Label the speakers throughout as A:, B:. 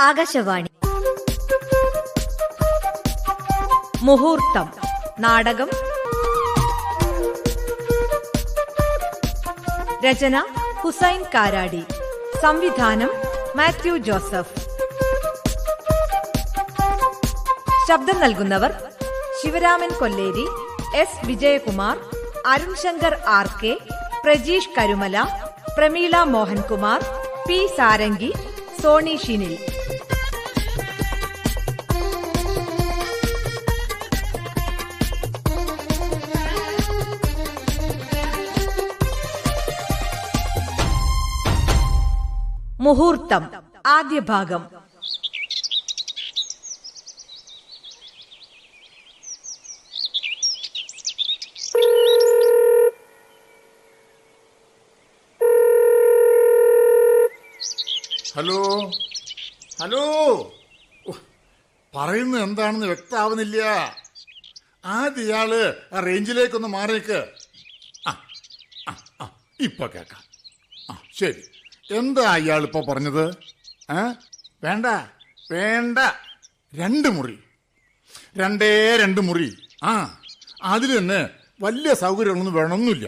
A: ആകാശവാണി. മുഹൂർത്തം. നാടകം. രചന ഹുസൈൻ കാരാടി. സംവിധാനം മാത്യു ജോസഫ്. ശബ്ദം നൽകുന്നവർ Sivaraman Kolleri S. Vijayakumar Arun Shankar R K Prajeesh Karumala Prameela Mohankumar P. Sarangi Soni Shinil. മുഹൂർത്തം. ആദ്യ ഭാഗം.
B: ഹലോ? ഹലോ? പറയുന്നത് എന്താണെന്ന് വ്യക്തമാവുന്നില്ല. ആദ്യ ഇയാൾ ആ റേഞ്ചിലേക്കൊന്ന് മാറിയേക്ക്. ആ ആ ആ ഇപ്പൊ കേക്കാം ആ ശരി. എന്താ അയാൾ ഇപ്പൊ പറഞ്ഞത്? ആ? വേണ്ട വേണ്ട. രണ്ട് മുറി. രണ്ടേ രണ്ട് മുറി. ആ അതിൽ തന്നെ വലിയ സൗകര്യങ്ങളൊന്നും വേണമെന്നില്ല.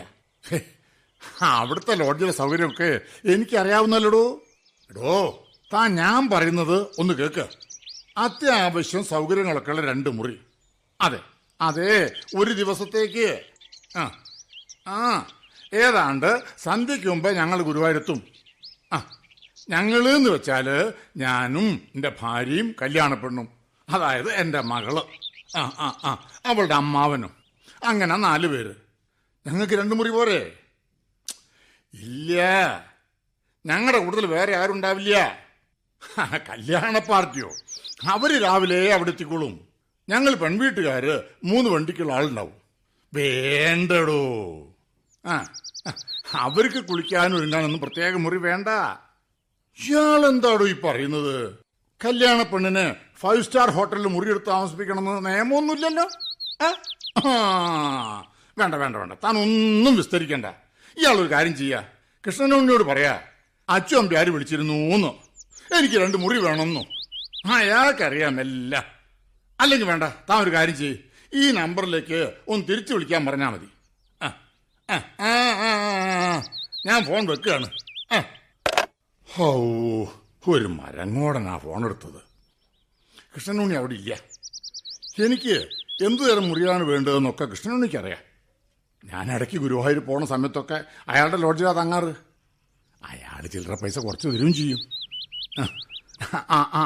B: അവിടുത്തെ ലോഡ്ജിലെ സൗകര്യമൊക്കെ എനിക്കറിയാവുന്നല്ലോ എടോ താ ഞാൻ പറയുന്നത് ഒന്ന് കേക്ക്. അത്യാവശ്യം സൗകര്യങ്ങളൊക്കെ ഉള്ള രണ്ട് മുറി. അതെ അതെ ഒരു ദിവസത്തേക്ക്. ആ ആ ഏതാണ്ട് സന്ധ്യയ്ക്ക് മുമ്പേ ഞങ്ങൾ ഗുരുവായൂരെത്തും. ഞങ്ങൾ എന്ന് വെച്ചാൽ ഞാനും എന്റെ ഭാര്യയും കല്യാണ പെണ്ണും അതായത് എന്റെ മകൾ. ആ ആ ആ അവളുടെ അമ്മാവനും. അങ്ങനെ നാല് പേര്. ഞങ്ങൾക്ക് രണ്ടു മുറി പോരെ? ഇല്ല. ഞങ്ങളുടെ കൂടുതൽ വേറെ ആരും ഉണ്ടാവില്ല. കല്യാണ പാർട്ടിയോ? അവർ രാവിലെ അവിടെ എത്തിക്കോളും. ഞങ്ങൾ പെൺവീട്ടുകാര് മൂന്ന് വണ്ടിക്കുള്ള ആളുണ്ടാവും. വേണ്ടടോ. ആ അവർക്ക് കുളിക്കാനും ഒരുങ്ങാനൊന്നും പ്രത്യേക മുറി വേണ്ട. ഇയാളെന്താടോ ഈ പറയുന്നത്? കല്യാണ പെണ്ണിന് ഫൈവ് സ്റ്റാർ ഹോട്ടലിൽ മുറിയെടുത്ത് താമസിപ്പിക്കണമെന്ന് നിയമമൊന്നുമില്ലല്ലോ? വേണ്ട വേണ്ട വേണ്ട. താൻ ഒന്നും വിസ്തരിക്കണ്ട. ഇയാളൊരു കാര്യം ചെയ്യാ. കൃഷ്ണനോടിനോട് പറയാ അച്ചു അമ്പി ആര് വിളിച്ചിരുന്നു എന്ന് എനിക്ക് രണ്ട് മുറി വേണമെന്നു. ആ അയാൾക്കറിയാം എല്ലാം അല്ലെങ്കിൽ വേണ്ട താൻ ഒരു കാര്യം ചെയ്യ്. ഈ നമ്പറിലേക്ക് ഒന്ന് തിരിച്ചു വിളിക്കാൻ പറഞ്ഞാൽ മതി. ഞാൻ ഫോൺ വെക്കുകയാണ്. ഹോ ഒരു മരങ്ങോടനാ ഫോൺ എടുത്തത്. കൃഷ്ണനുണ്ണി അവിടെ ഇല്ല. എനിക്ക് എന്തു തരം മുറിയാണ് വേണ്ടതെന്നൊക്കെ കൃഷ്ണനുണ്ണിക്ക് അറിയാം ഞാൻ ഇടയ്ക്ക് ഗുരുവായൂർ പോണ സമയത്തൊക്കെ അയാളുടെ ലോഡ്ജിലാ തങ്ങാറ്. അയാൾ ചില്ലറ പൈസ കുറച്ച് തരുകയും ചെയ്യും. ആ ആ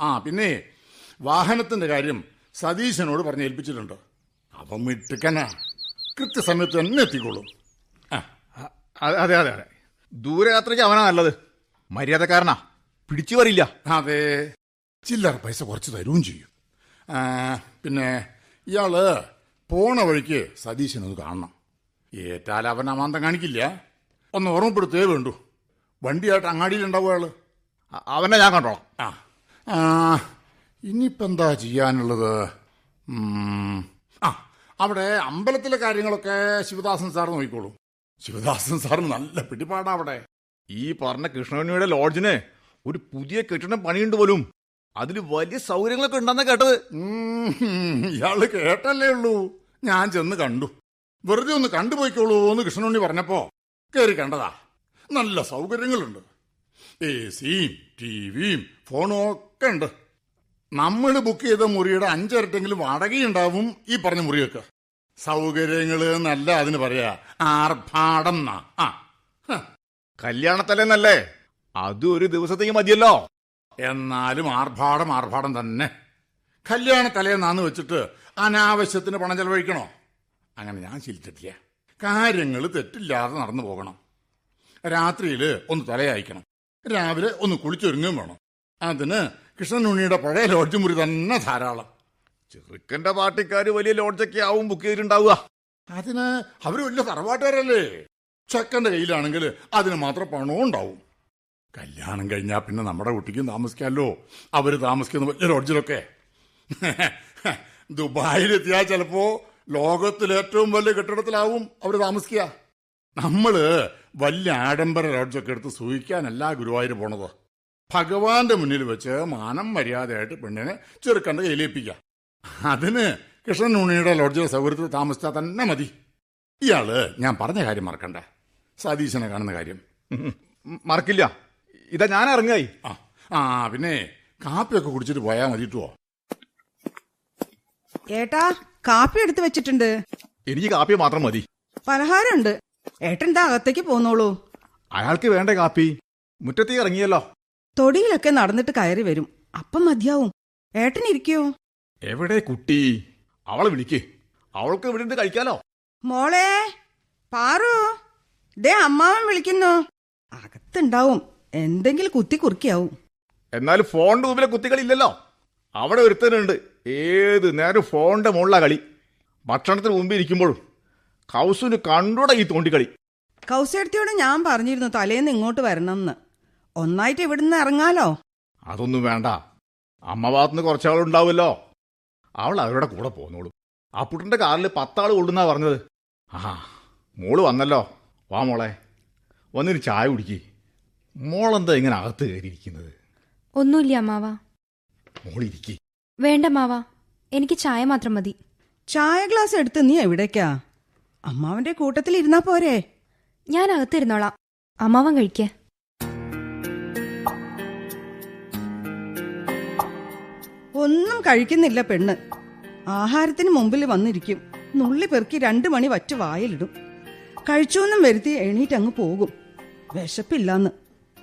B: ആ പിന്നെ വാഹനത്തിന്റെ കാര്യം സതീശനോട് പറഞ്ഞ് ഏൽപ്പിച്ചിട്ടുണ്ട് അവൻ മിട്ടുക്കനാ കൃത്യസമയത്ത് തന്നെ എത്തിക്കോളും.
C: അതെ അതെ അതെ ദൂരയാത്രയ്ക്ക് അവനാ നല്ലത്. മര്യാദക്കാരനാ. പിടിച്ചു വരില്ല.
B: അതെ. ചില്ലറ പൈസ കുറച്ച് തരുകയും ചെയ്യും. പിന്നെ ഇയാൾ പോണ വഴിക്ക് സതീശനൊന്ന് കാണണം. ഏറ്റാൽ അവൻ അമാന്തം കാണിക്കില്ല. ഒന്ന് ഓർമ്മപ്പെടുത്തേ വേണ്ടു. വണ്ടിയായിട്ട് അങ്ങാടിയിലുണ്ടാവും അയാൾ
C: ആൾ അവനെ ഞാൻ കണ്ടോളാം.
B: ആ. ഇനിയിപ്പെന്താ ചെയ്യാനുള്ളത്? അവിടെ അമ്പലത്തിലെ കാര്യങ്ങളൊക്കെ ശിവദാസൻ സാർ നോക്കിക്കോളൂ. ശിവദാസൻ സാർ നല്ല പിടിപാടാ അവിടെ.
C: ഈ പറഞ്ഞ കൃഷ്ണനുണ്ണിയുടെ ലോഡ്ജിന് ഒരു പുതിയ കെട്ടിടം പണിയുണ്ട് പോലും. അതിൽ വലിയ സൗകര്യങ്ങളൊക്കെ ഉണ്ടെന്നാ കേട്ടത്.
B: ഇയാൾ കേട്ടല്ലേ ഉള്ളൂ. ഞാൻ ചെന്ന് കണ്ടു. വെറുതെ ഒന്ന് കണ്ടുപോയിക്കോളൂ എന്ന് കൃഷ്ണനുണ്ണി പറഞ്ഞപ്പോ കയറി കണ്ടതാ. നല്ല സൗകര്യങ്ങളുണ്ട്. എ സിയും ടി വിയും ഫോണും ഒക്കെ ഉണ്ട്. നമ്മൾ ബുക്ക് ചെയ്ത മുറിയുടെ അഞ്ചിരട്ടെങ്കിലും വാടകയുണ്ടാവും ഈ പറഞ്ഞ മുറിയൊക്കെ. സൗകര്യങ്ങൾ എന്നല്ല അതിന് പറയാ ആർഭാടം ആ.
C: കല്യാണത്തലേന്നല്ലേ? അത് ഒരു ദിവസത്തേക്ക് മതിയല്ലോ.
B: എന്നാലും ആർഭാടം ആർഭാടം തന്നെ. കല്യാണ തലേന്നാന്ന് വെച്ചിട്ട് അനാവശ്യത്തിന് പണം ചെലവഴിക്കണോ? അങ്ങനെ ഞാൻ ശീലിച്ചിട്ടില്ല കാര്യങ്ങൾ തെറ്റില്ലാതെ നടന്നു പോകണം. രാത്രിയിൽ ഒന്ന് തലയായിക്കണം. രാവിലെ ഒന്ന് കുളിച്ചൊരുങ്ങും വേണം. അതിന് കൃഷ്ണനുണ്ണിയുടെ പഴയ ലോഡ്ജ് മുറി തന്നെ ധാരാളം.
C: ചെറുക്കന്റെ പാർട്ടിക്കാര് വലിയ ലോഡ്ജൊക്കെ ആവും ബുക്ക് ചെയ്തിട്ടുണ്ടാവുക
B: അതിന് അവർ വലിയ തറവാട്ടുകാരല്ലേ? ചെക്കന്റെ കയ്യിലാണെങ്കിൽ അതിന് മാത്രം പണവും ഉണ്ടാവും. കല്യാണം കഴിഞ്ഞാൽ പിന്നെ നമ്മുടെ കുട്ടിക്കും താമസിക്കാമല്ലോ അവർ താമസിക്കുന്ന വലിയ ലോഡ്ജിലൊക്കെ. ദുബായിലെത്തിയാൽ ചിലപ്പോ ലോകത്തിലെ ഏറ്റവും വലിയ കെട്ടിടത്തിലാവും അവർ താമസിക്കുക. നമ്മൾ വലിയ ആഡംബര ലോഡ്ജൊക്കെ എടുത്ത് സൂഹിക്കാനല്ല ഗുരുവായൂർ പോണത്. ഭഗവാന്റെ മുന്നിൽ വെച്ച് മാനം മര്യാദയായിട്ട് പെണ്ണിനെ ചെറുക്കന്റെ കയ്യിലേൽപ്പിക്കുക അതിന് കൃഷ്ണൻ ഉണ്ണിയുടെ ലോഡ്ജിലെ സൗകര്യത്തിൽ താമസിച്ചാൽ തന്നെ മതി. ഇയാൾ ഞാൻ പറഞ്ഞ കാര്യം മറക്കണ്ട. സതീശനെ കാണുന്ന കാര്യം.
C: മറക്കില്ല. ഇതാ ഞാൻ ഇറങ്ങായി.
B: ആ ആ പിന്നെ കാപ്പിയൊക്കെ കുടിച്ചിട്ട് പോയാൽ മതിട്ടുവോ
D: ഏട്ടാ കാപ്പി എടുത്തു വെച്ചിട്ടുണ്ട്.
C: എനിക്ക് കാപ്പി മാത്രം മതി.
D: പലഹാരമുണ്ട്. ഏട്ടൻ എന്താ അകത്തേക്ക് പോന്നോളൂ.
C: അയാൾക്ക് വേണ്ട കാപ്പി? മുറ്റത്തേക്ക് ഇറങ്ങിയല്ലോ.
D: തൊടിയിലൊക്കെ നടന്നിട്ട് കയറി വരും. അപ്പം മതിയാവും. ഏട്ടനിരിക്കോ
C: എവിടെ കുട്ടി? അവളെ വിളിക്കേ. അവൾക്ക് ഇവിടെ കഴിക്കാലോ.
D: മോളെ പാറു. ദേ അമ്മാവൻ വിളിക്കുന്നു. അകത്തുണ്ടാവും. എന്തെങ്കിലും കുത്തി കുറുക്കിയാവും.
C: എന്നാലും ഫോണിന്റെ മുമ്പിലെ കുത്തികളില്ലല്ലോ. അവിടെ ഒരുത്തനുണ്ട്. ഏത് നേരം ഫോണിന്റെ മുകളിലാ കളി. ഭക്ഷണത്തിന് മുമ്പ് ഇരിക്കുമ്പോഴും കൗസുന് കണ്ടൂടെ ഈ തോണ്ടിക്കളി.
D: കൗസേടത്തിയോട് ഞാൻ പറഞ്ഞിരുന്നു തലേന്ന് ഇങ്ങോട്ട് വരണമെന്ന്. ഒന്നായിട്ട് ഇവിടുന്ന് ഇറങ്ങാലോ?
C: അതൊന്നും വേണ്ട. അമ്മ ഭാഗത്തുനിന്ന് കുറച്ചാളുണ്ടാവുമല്ലോ. അവൾ അവരുടെ കൂടെ പോന്നോളൂ. ആ പുട്ടിന്റെ കാറിൽ പത്താൾ കൊള്ളുന്നാ പറഞ്ഞത്. ആ മോൾ വന്നല്ലോ. വാ മോളെ വന്നിന് ചായ കുടിക്ക്. മോളെന്താ ഇങ്ങനെ അകത്ത് കയറിയിരിക്കുന്നത്?
E: ഒന്നുമില്ല അമ്മാവ.
C: മോളിരിക്കി
E: വേണ്ട മാവാ എനിക്ക് ചായ മാത്രം മതി.
D: ചായ ഗ്ലാസ് എടുത്ത് നീ എവിടേക്കാ? അമ്മാവന്റെ കൂട്ടത്തിൽ ഇരുന്നാ പോരെ.
E: ഞാൻ അകത്തിരുന്നോളാം. അമ്മാവൻ കഴിക്കേ.
D: ഒന്നും കഴിക്കുന്നില്ല പെണ്ണ്. ആഹാരത്തിന് മുമ്പിൽ വന്നിരിക്കും. നുള്ളി പെറുക്കി രണ്ടു മണി വറ്റ് വായിലിടും. കഴിച്ചൊന്നും വരുത്തി എണീറ്റ് അങ്ങ് പോകും. വിശപ്പില്ലാന്ന്.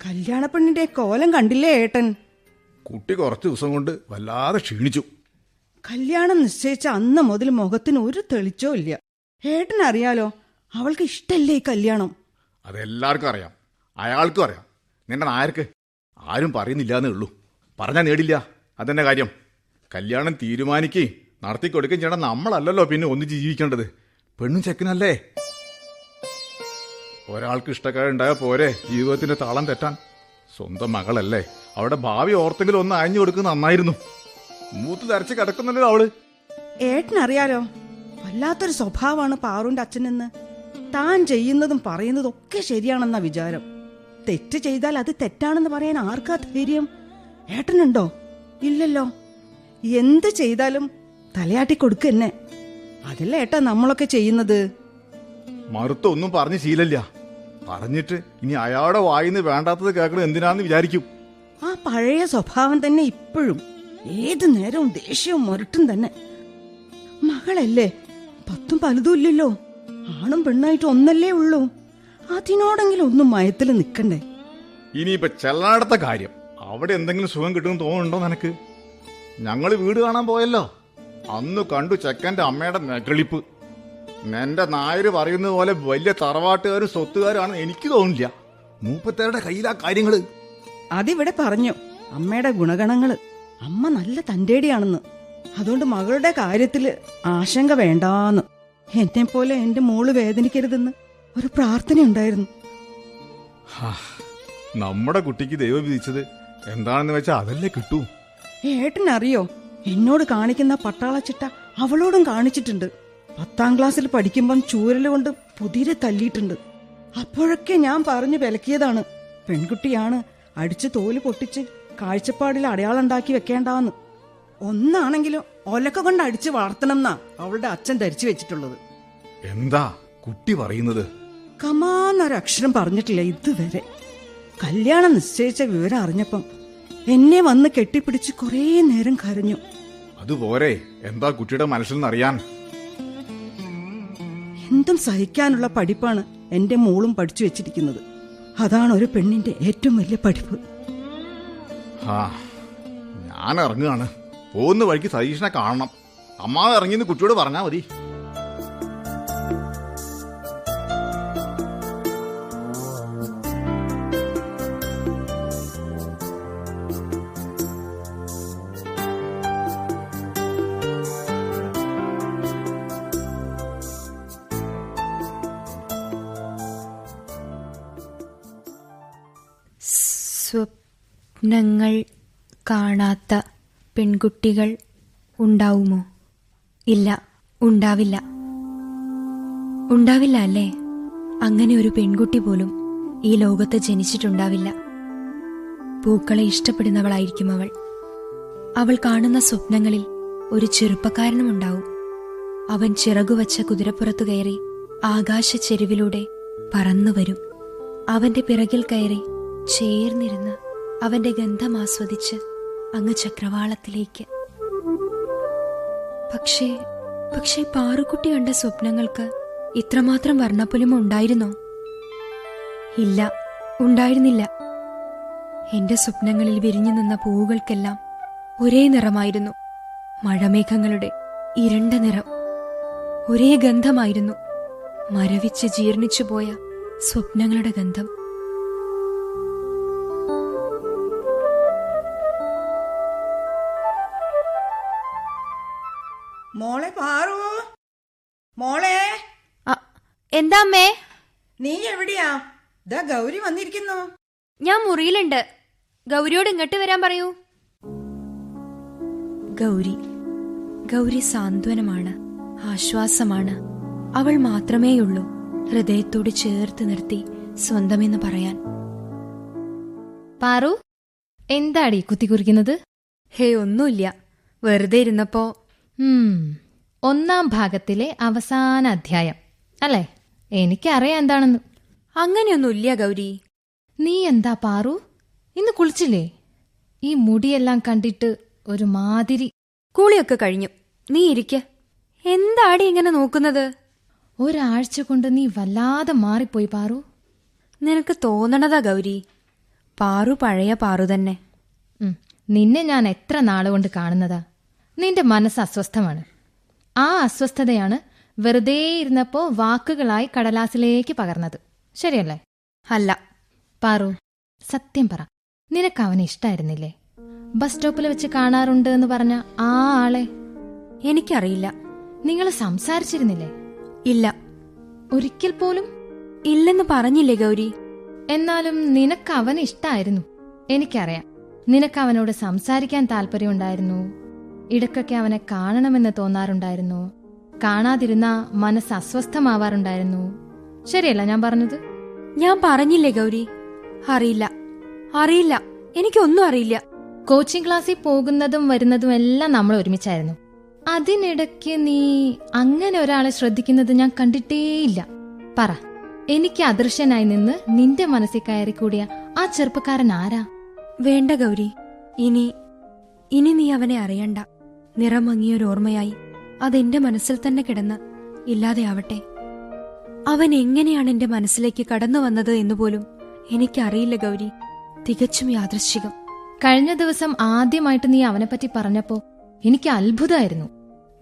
D: കല്യാണ പെണ്ണിന്റെ കോലം കണ്ടില്ലേ ഏട്ടൻ?
C: കുട്ടി കുറച്ച് ദിവസം കൊണ്ട് വല്ലാതെ ക്ഷീണിച്ചു.
D: കല്യാണം നിശ്ചയിച്ച അന്ന് മുതൽ മുഖത്തിന് ഒരു തെളിച്ചോ ഇല്ല. ഏട്ടൻ അറിയാലോ അവൾക്ക് ഇഷ്ടല്ലേ ഈ കല്യാണം?
C: അതെല്ലാവർക്കും അറിയാം. അയാൾക്കും അറിയാം. നിന്റെ നായർക്ക് ആരും പറയുന്നില്ലാന്നേ ഉള്ളൂ. പറഞ്ഞാൽ നേടില്ല. അതെന്നെ കാര്യം. കല്യാണം തീരുമാനിക്കുകയും നടത്തിക്കൊടുക്കുകയും ചെയ്യണം. നമ്മളല്ലല്ലോ പിന്നെ ഒന്നിച്ച് ജീവിക്കേണ്ടത്. പെണ്ണും ചെക്കനല്ലേ? ഒരാൾക്ക് ഇഷ്ടക്കാരുണ്ടായ പോരെ ജീവിതത്തിന്റെ താളം തെറ്റാൻ. സ്വന്തം മകളല്ലേ. അവിടെ ഭാവി ഓർത്തെങ്കിലും ഒന്ന് അയഞ്ഞു കൊടുക്കുന്ന നന്നായിരുന്നു. മൂത്ത് തരച്ച് കിടക്കുന്നല്ലോ
D: അവൾ? ഏട്ടനറിയാലോ വല്ലാത്തൊരു സ്വഭാവമാണ് പാറുന്റെ അച്ഛനെന്ന്. താൻ ചെയ്യുന്നതും പറയുന്നതും ഒക്കെ ശരിയാണെന്ന വിചാരം. തെറ്റ് ചെയ്താൽ അത് തെറ്റാണെന്ന് പറയാൻ ആർക്കാ ധൈര്യം? ഏട്ടനുണ്ടോ? ഇല്ലല്ലോ. എന്ത് ചെയ്താലും തലയാട്ടി കൊടുക്കന്നെ അതല്ലേ ഏട്ടാ നമ്മളൊക്കെ ചെയ്യുന്നത്?
C: മറുത്തൊന്നും പറഞ്ഞു ശീലല്ല. പറഞ്ഞിട്ട് ഇനി അയാളുടെ വായിന്ന് വേണ്ടാത്തത് കേൾക്കണത് എന്തിനാന്ന് വിചാരിക്കും.
D: ആ പഴയ സ്വഭാവം തന്നെ ഇപ്പോഴും ഏത് നേരവും ദേഷ്യവും മുരട്ടും തന്നെ. മകളല്ലേ പത്തും പലതും ഇല്ലല്ലോ. ആണും പെണ്ണായിട്ട് ഒന്നല്ലേ ഉള്ളൂ. അതിനോടെങ്കിലും ഒന്നും മയത്തിൽ നിൽക്കണ്ടേ?
C: ഇനിയിപ്പോ ചെല്ലാടത്ത കാര്യം. അവിടെ എന്തെങ്കിലും സുഖം കിട്ടുമെന്ന് തോന്നുന്നുണ്ടോ നിനക്ക്? ഞങ്ങൾ വീട് കാണാൻ പോയല്ലോ. അന്ന് കണ്ടു ചെക്കന്റെ അമ്മയുടെ നെകളിപ്പ് എന്റെ നായര് പറയുന്നത് പോലെ വലിയ തറവാട്ടുകാരും സ്വത്തുകാരാണ് എനിക്ക് തോന്നില്ല മൂപ്പത്തേരുടെ കയ്യിലാ കാര്യങ്ങൾ.
D: അതിവിടെ പറഞ്ഞു. അമ്മയുടെ ഗുണഗണങ്ങൾ. അമ്മ നല്ല തന്റേടിയാണെന്ന് അതുകൊണ്ട് മകളുടെ കാര്യത്തിൽ ആശങ്ക വേണ്ടാന്ന്. എന്നെ പോലെ എന്റെ മോൾ വേദനിക്കരുതെന്ന് ഒരു പ്രാർത്ഥനയുണ്ടായിരുന്നു.
C: നമ്മുടെ കുട്ടിക്ക് ദൈവം വിധിച്ചത് എന്താണെന്ന് വെച്ചാൽ അതല്ലേ കിട്ടൂ.
D: ഏട്ടനറിയോ? എന്നോട് കാണിക്കുന്ന പട്ടാളച്ചിട്ട അവളോടും കാണിച്ചിട്ടുണ്ട്. പത്താം ക്ലാസ്സിൽ പഠിക്കുമ്പം ചൂരൽ കൊണ്ട് പുതിരെ തല്ലിയിട്ടുണ്ട്. അപ്പോഴൊക്കെ ഞാൻ പറഞ്ഞു വിലക്കിയതാണ് പെൺകുട്ടിയാണ് അടിച്ച് തോൽ പൊട്ടിച്ച് കാഴ്ചപ്പാടിൽ അടയാളം ഉണ്ടാക്കി വെക്കേണ്ടാന്ന്. ഒന്നാണെങ്കിലും ഒലക്ക കൊണ്ട് അടിച്ച് വളർത്തണം എന്നാ അവളുടെ അച്ഛൻ ധരിച്ചു വെച്ചിട്ടുള്ളത്.
C: എന്താ കുട്ടി പറയുന്നത്?
D: കമാന്നൊരക്ഷരം പറഞ്ഞിട്ടില്ല ഇതുവരെ. കല്യാണം നിശ്ചയിച്ച വിവരം അറിഞ്ഞപ്പം എന്നെ വന്ന് കെട്ടിപ്പിടിച്ച് കുറേ നേരം കരഞ്ഞു.
C: അതുപോരെ എന്താ കുട്ടിയുടെ മനസ്സിൽ അറിയാൻ
D: എന്തും സഹിക്കാനുള്ള പഠിപ്പാണ് എന്റെ മോളും പഠിച്ചു വെച്ചിരിക്കുന്നത്. അതാണ് ഒരു പെണ്ണിന്റെ ഏറ്റവും വലിയ പഠിപ്പ്.
C: ഞാൻ ഇറങ്ങുകയാണ് പോകുന്ന വഴിക്ക് സതീഷിനെ കാണണം. അമ്മാവ് ഇറങ്ങിയെന്ന് കുട്ടിയോട് പറഞ്ഞാ മതി.
E: പെൺകുട്ടികൾ ഉണ്ടാവുമോ? ഇല്ല ഉണ്ടാവില്ല. ഉണ്ടാവില്ല അല്ലേ? അങ്ങനെ ഒരു പെൺകുട്ടി പോലും ഈ ലോകത്ത് ജനിച്ചിട്ടുണ്ടാവില്ല. പൂക്കളെ ഇഷ്ടപ്പെടുന്നവളായിരിക്കും അവൾ. അവൾ കാണുന്ന സ്വപ്നങ്ങളിൽ ഒരു ചെറുപ്പക്കാരനുമുണ്ടാവും. അവൻ ചിറകുവച്ച കുതിരപ്പുറത്തു കയറി ആകാശ ചെരുവിലൂടെ പറന്നു വരും. അവന്റെ പിറകിൽ കയറി ചേർന്നിരുന്ന് അവന്റെ ഗന്ധം ആസ്വദിച്ച് അങ്ങ് ചക്രവാളത്തിലേക്ക്. പക്ഷേ പക്ഷേ പാറുക്കുട്ടി കണ്ട സ്വപ്നങ്ങൾക്ക് ഇത്രമാത്രം വർണപ്പൊലിമ ഉണ്ടായിരുന്നോ? ഇല്ല ഉണ്ടായിരുന്നില്ല. എന്റെ സ്വപ്നങ്ങളിൽ വിരിഞ്ഞു നിന്ന പൂവുകൾക്കെല്ലാം ഒരേ നിറമായിരുന്നു. മഴമേഘങ്ങളുടെ ഇരുണ്ട നിറം. ഒരേ ഗന്ധമായിരുന്നു. മരവിച്ച് ജീർണിച്ചു പോയ സ്വപ്നങ്ങളുടെ ഗന്ധം. എന്താ അമ്മേ
D: നീ എവിടെയാ? ദാ ഗൗരി വന്നിരിക്കുന്നു.
E: ഞാൻ മുറിയിലുണ്ട്. ഗൗരിയോട് ഇങ്ങോട്ട് വരാൻ പറയൂ. ഗൗരി ഗൗരി സാന്ത്വനമാണ് ആശ്വാസമാണ്. അവൾ മാത്രമേയുള്ളൂ ഹൃദയത്തോട് ചേർത്ത് നിർത്തി സ്വന്തമെന്ന് പറയാൻ.
F: പാറു എന്താടി കുത്തി കുത്തിക്കുറിക്കുന്നത്
E: ഹേ ഒന്നുമില്ല. വെറുതെ ഇരുന്നപ്പോ
F: ഉം, ഒന്നാം ഭാഗത്തിലെ അവസാന അധ്യായം അല്ലേ? എനിക്കറിയാം എന്താണെന്ന്.
E: അങ്ങനെയൊന്നുമില്ല ഗൗരി.
F: നീ എന്താ പാറു? ഇന്ന് കുളിച്ചില്ലേ? ഈ മുടിയെല്ലാം കണ്ടിട്ട് ഒരു മാതിരി.
E: കൂളിയൊക്കെ കഴിഞ്ഞു. നീ ഇരിക്ക. എന്താടി ഇങ്ങനെ നോക്കുന്നത്?
F: ഒരാഴ്ച കൊണ്ട് നീ വല്ലാതെ മാറിപ്പോയി പാറു.
E: നിനക്ക് തോന്നണതാ ഗൗരി. പാറു പഴയ പാറു തന്നെ.
F: നിന്നെ ഞാൻ എത്ര നാളുകൊണ്ട് കാണുന്നതാ. നിന്റെ മനസ്സ് അസ്വസ്ഥമാണ്. ആ അസ്വസ്ഥതയാണ് വെറുതെ ഇരുന്നപ്പോ വാക്കുകളായി കടലാസിലേക്ക് പകർന്നത്. ശരിയല്ലേ?
E: അല്ല.
F: പാറു സത്യം പറ. നിനക്ക് അവനെ ഇഷ്ടായിരുന്നില്ലേ? ബസ് സ്റ്റോപ്പിൽ വെച്ച് കാണാറുണ്ട് എന്ന് പറഞ്ഞ ആ ആളെ?
E: എനിക്കറിയില്ല.
F: നിങ്ങൾ സംസാരിച്ചിരുന്നില്ലേ?
E: ഇല്ല.
F: ഒരിക്കൽ പോലും?
E: ഇല്ലെന്ന് പറഞ്ഞില്ലേ ഗൗരി?
F: എന്നാലും നിനക്ക് അവനെ ഇഷ്ടായിരുന്നു. എനിക്കറിയാം. നിനക്ക് അവനോട് സംസാരിക്കാൻ താല്പര്യമുണ്ടായിരുന്നു. ഇടക്കൊക്കെ അവനെ കാണണമെന്ന് തോന്നാറുണ്ടായിരുന്നു. കാണാതിരുന്ന മനസ്സ് അസ്വസ്ഥമാവാറുണ്ടായിരുന്നു. ശരിയല്ല ഞാൻ പറഞ്ഞത്?
E: ഞാൻ പറഞ്ഞില്ലേ ഗൗരി? അറിയില്ല. അറിയില്ല. എനിക്കൊന്നും അറിയില്ല.
F: കോച്ചിങ് ക്ലാസ്സിൽ പോകുന്നതും വരുന്നതും എല്ലാം നമ്മൾ ഒരുമിച്ചായിരുന്നു. അതിനിടയ്ക്ക് നീ അങ്ങനെ ഒരാളെ ശ്രദ്ധിക്കുന്നത് ഞാൻ കണ്ടിട്ടേയില്ല പറ എനിക്ക് അദൃശ്യനായി നിന്ന് നിന്റെ മനസ്സിൽ കയറി കൂടിയ ആ ചെറുപ്പക്കാരൻ ആരാ?
E: വേണ്ട ഗൗരി. ഇനി ഇനി നീ അവനെ അറിയണ്ട. നിറമങ്ങിയൊരോർമ്മയായി അതെന്റെ മനസ്സിൽ തന്നെ കിടന്ന് ഇല്ലാതെയാവട്ടെ. അവൻ എങ്ങനെയാണ് എന്റെ മനസ്സിലേക്ക് കടന്നു വന്നത് എന്നുപോലും എനിക്കറിയില്ല ഗൗരി. തികച്ചും യാദൃശ്ചികം.
F: കഴിഞ്ഞ ദിവസം ആദ്യമായിട്ട് നീ അവനെപ്പറ്റി പറഞ്ഞപ്പോ എനിക്ക് അത്ഭുതമായിരുന്നു.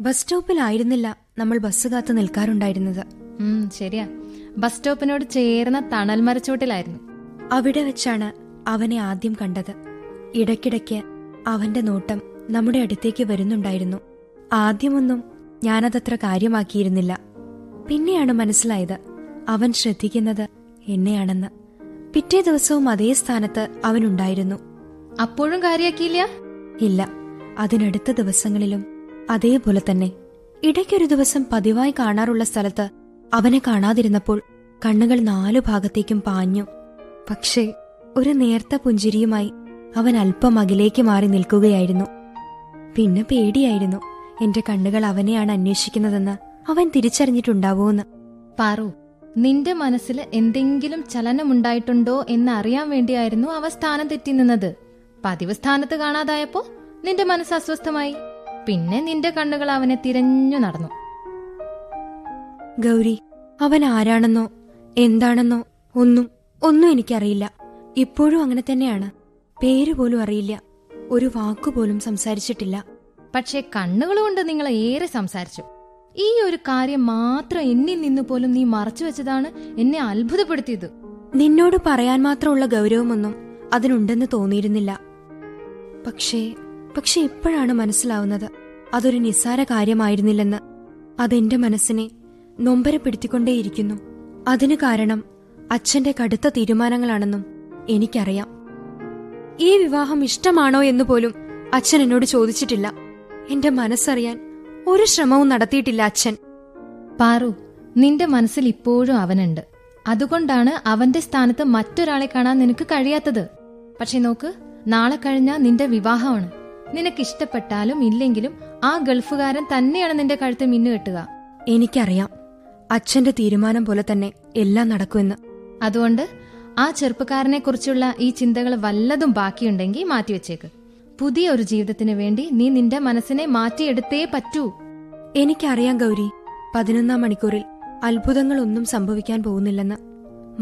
E: ബസ് സ്റ്റോപ്പിലായിരുന്നില്ല നമ്മൾ ബസ് കാത്തു നിൽക്കാറുണ്ടായിരുന്നത്.
F: ഉം ശരിയാ. ബസ് സ്റ്റോപ്പിനോട് ചേർന്ന തണൽ മരച്ചോട്ടിലായിരുന്നു.
E: അവിടെ വെച്ചാണ് അവനെ ആദ്യം കണ്ടത്. ഇടയ്ക്കിടയ്ക്ക് അവന്റെ നോട്ടം നമ്മുടെ അടുത്തേക്ക് വരുന്നുണ്ടായിരുന്നു. ആദ്യമൊന്നും ഞാനതത്ര കാര്യമാക്കിയിരുന്നില്ല. പിന്നെയാണ് മനസ്സിലായത് അവൻ ശ്രദ്ധിക്കുന്നത് എന്നെയാണെന്ന്. പിറ്റേ ദിവസവും അതേ സ്ഥാനത്ത് അവനുണ്ടായിരുന്നു.
F: അപ്പോഴും കാര്യാക്കിയില്ല?
E: ഇല്ല. അതിനടുത്ത ദിവസങ്ങളിലും അതേപോലെ തന്നെ. ഇടയ്ക്കൊരു ദിവസം പതിവായി കാണാറുള്ള സ്ഥലത്ത് അവനെ കാണാതിരുന്നപ്പോൾ കണ്ണുകൾ നാലു ഭാഗത്തേക്കും പാഞ്ഞു. പക്ഷേ ഒരു നേർത്ത പുഞ്ചിരിയുമായി അവൻ അല്പം അകിലേക്ക് മാറി നിൽക്കുകയായിരുന്നു. പിന്നെ പേടിയായിരുന്നു. എന്റെ കണ്ണുകൾ അവനെയാണ് അന്വേഷിക്കുന്നതെന്ന് അവൻ തിരിച്ചറിഞ്ഞിട്ടുണ്ടാവൂന്ന്.
F: പാറു നിന്റെ മനസ്സിൽ എന്തെങ്കിലും ചലനമുണ്ടായിട്ടുണ്ടോ എന്ന് അറിയാൻ വേണ്ടിയായിരുന്നു അവ സ്ഥാനം തെറ്റി നിന്നത്. പതിവ് സ്ഥാനത്ത് കാണാതായപ്പോ നിന്റെ മനസ്സ് അസ്വസ്ഥമായി. പിന്നെ നിന്റെ കണ്ണുകൾ അവനെ തിരഞ്ഞു നടന്നു.
E: ഗൗരി അവൻ ആരാണെന്നോ എന്താണെന്നോ ഒന്നും ഒന്നും എനിക്കറിയില്ല. ഇപ്പോഴും അങ്ങനെ തന്നെയാണ്. പേര് പോലും അറിയില്ല. ഒരു വാക്കുപോലും സംസാരിച്ചിട്ടില്ല.
F: പക്ഷേ കണ്ണുകളുകൊണ്ട് നിങ്ങൾ ഏറെ സംസാരിച്ചു. ഈ ഒരു കാര്യം മാത്രം എന്നിൽ നിന്ന് പോലും നീ മറച്ചു വെച്ചതാണ് എന്നെ അത്ഭുതപ്പെടുത്തിയത്.
E: നിന്നോട് പറയാൻ മാത്രമുള്ള ഗൗരവമൊന്നും അതിനുണ്ടെന്ന് തോന്നിയിരുന്നില്ല. പക്ഷേ പക്ഷെ ഇപ്പോഴാണ് മനസ്സിലാവുന്നത് അതൊരു നിസ്സാര കാര്യമായിരുന്നില്ലെന്ന്. അതെന്റെ മനസ്സിനെ നൊമ്പരപ്പെടുത്തിക്കൊണ്ടേയിരിക്കുന്നു. അതിന് കാരണം അച്ഛന്റെ കടുത്ത തീരുമാനങ്ങളാണെന്നും എനിക്കറിയാം. ഈ വിവാഹം ഇഷ്ടമാണോ എന്ന് പോലും അച്ഛൻ എന്നോട് ചോദിച്ചിട്ടില്ല. എന്റെ മനസ്സറിയാൻ ഒരു ശ്രമവും നടത്തിയിട്ടില്ല അച്ഛൻ.
F: പാറു നിന്റെ മനസ്സിൽ ഇപ്പോഴും അവനുണ്ട്. അതുകൊണ്ടാണ് അവന്റെ സ്ഥാനത്ത് മറ്റൊരാളെ കാണാൻ നിനക്ക് കഴിയാത്തത്. പക്ഷെ നോക്ക് നാളെ കഴിഞ്ഞാ നിന്റെ വിവാഹമാണ്. നിനക്ക് ഇഷ്ടപ്പെട്ടാലും ഇല്ലെങ്കിലും ആ ഗൾഫുകാരൻ തന്നെയാണ് നിന്റെ കഴുത്ത് മിന്നു കെട്ടുക.
E: എനിക്കറിയാം. അച്ഛന്റെ തീരുമാനം പോലെ തന്നെ എല്ലാം നടക്കുമെന്ന്.
F: അതുകൊണ്ട് ആ ചെറുപ്പക്കാരനെ കുറിച്ചുള്ള ഈ ചിന്തകൾ വല്ലതും ബാക്കിയുണ്ടെങ്കിൽ മാറ്റിവെച്ചേക്ക്. പുതിയ ഒരു ജീവിതത്തിന് വേണ്ടി നീ നിന്റെ മനസ്സിനെ മാറ്റിയെടുത്തേ പറ്റൂ.
E: എനിക്കറിയാം ഗൗരി. പതിനൊന്നാം മണിക്കൂറിൽ അത്ഭുതങ്ങളൊന്നും സംഭവിക്കാൻ പോകുന്നില്ലെന്ന്.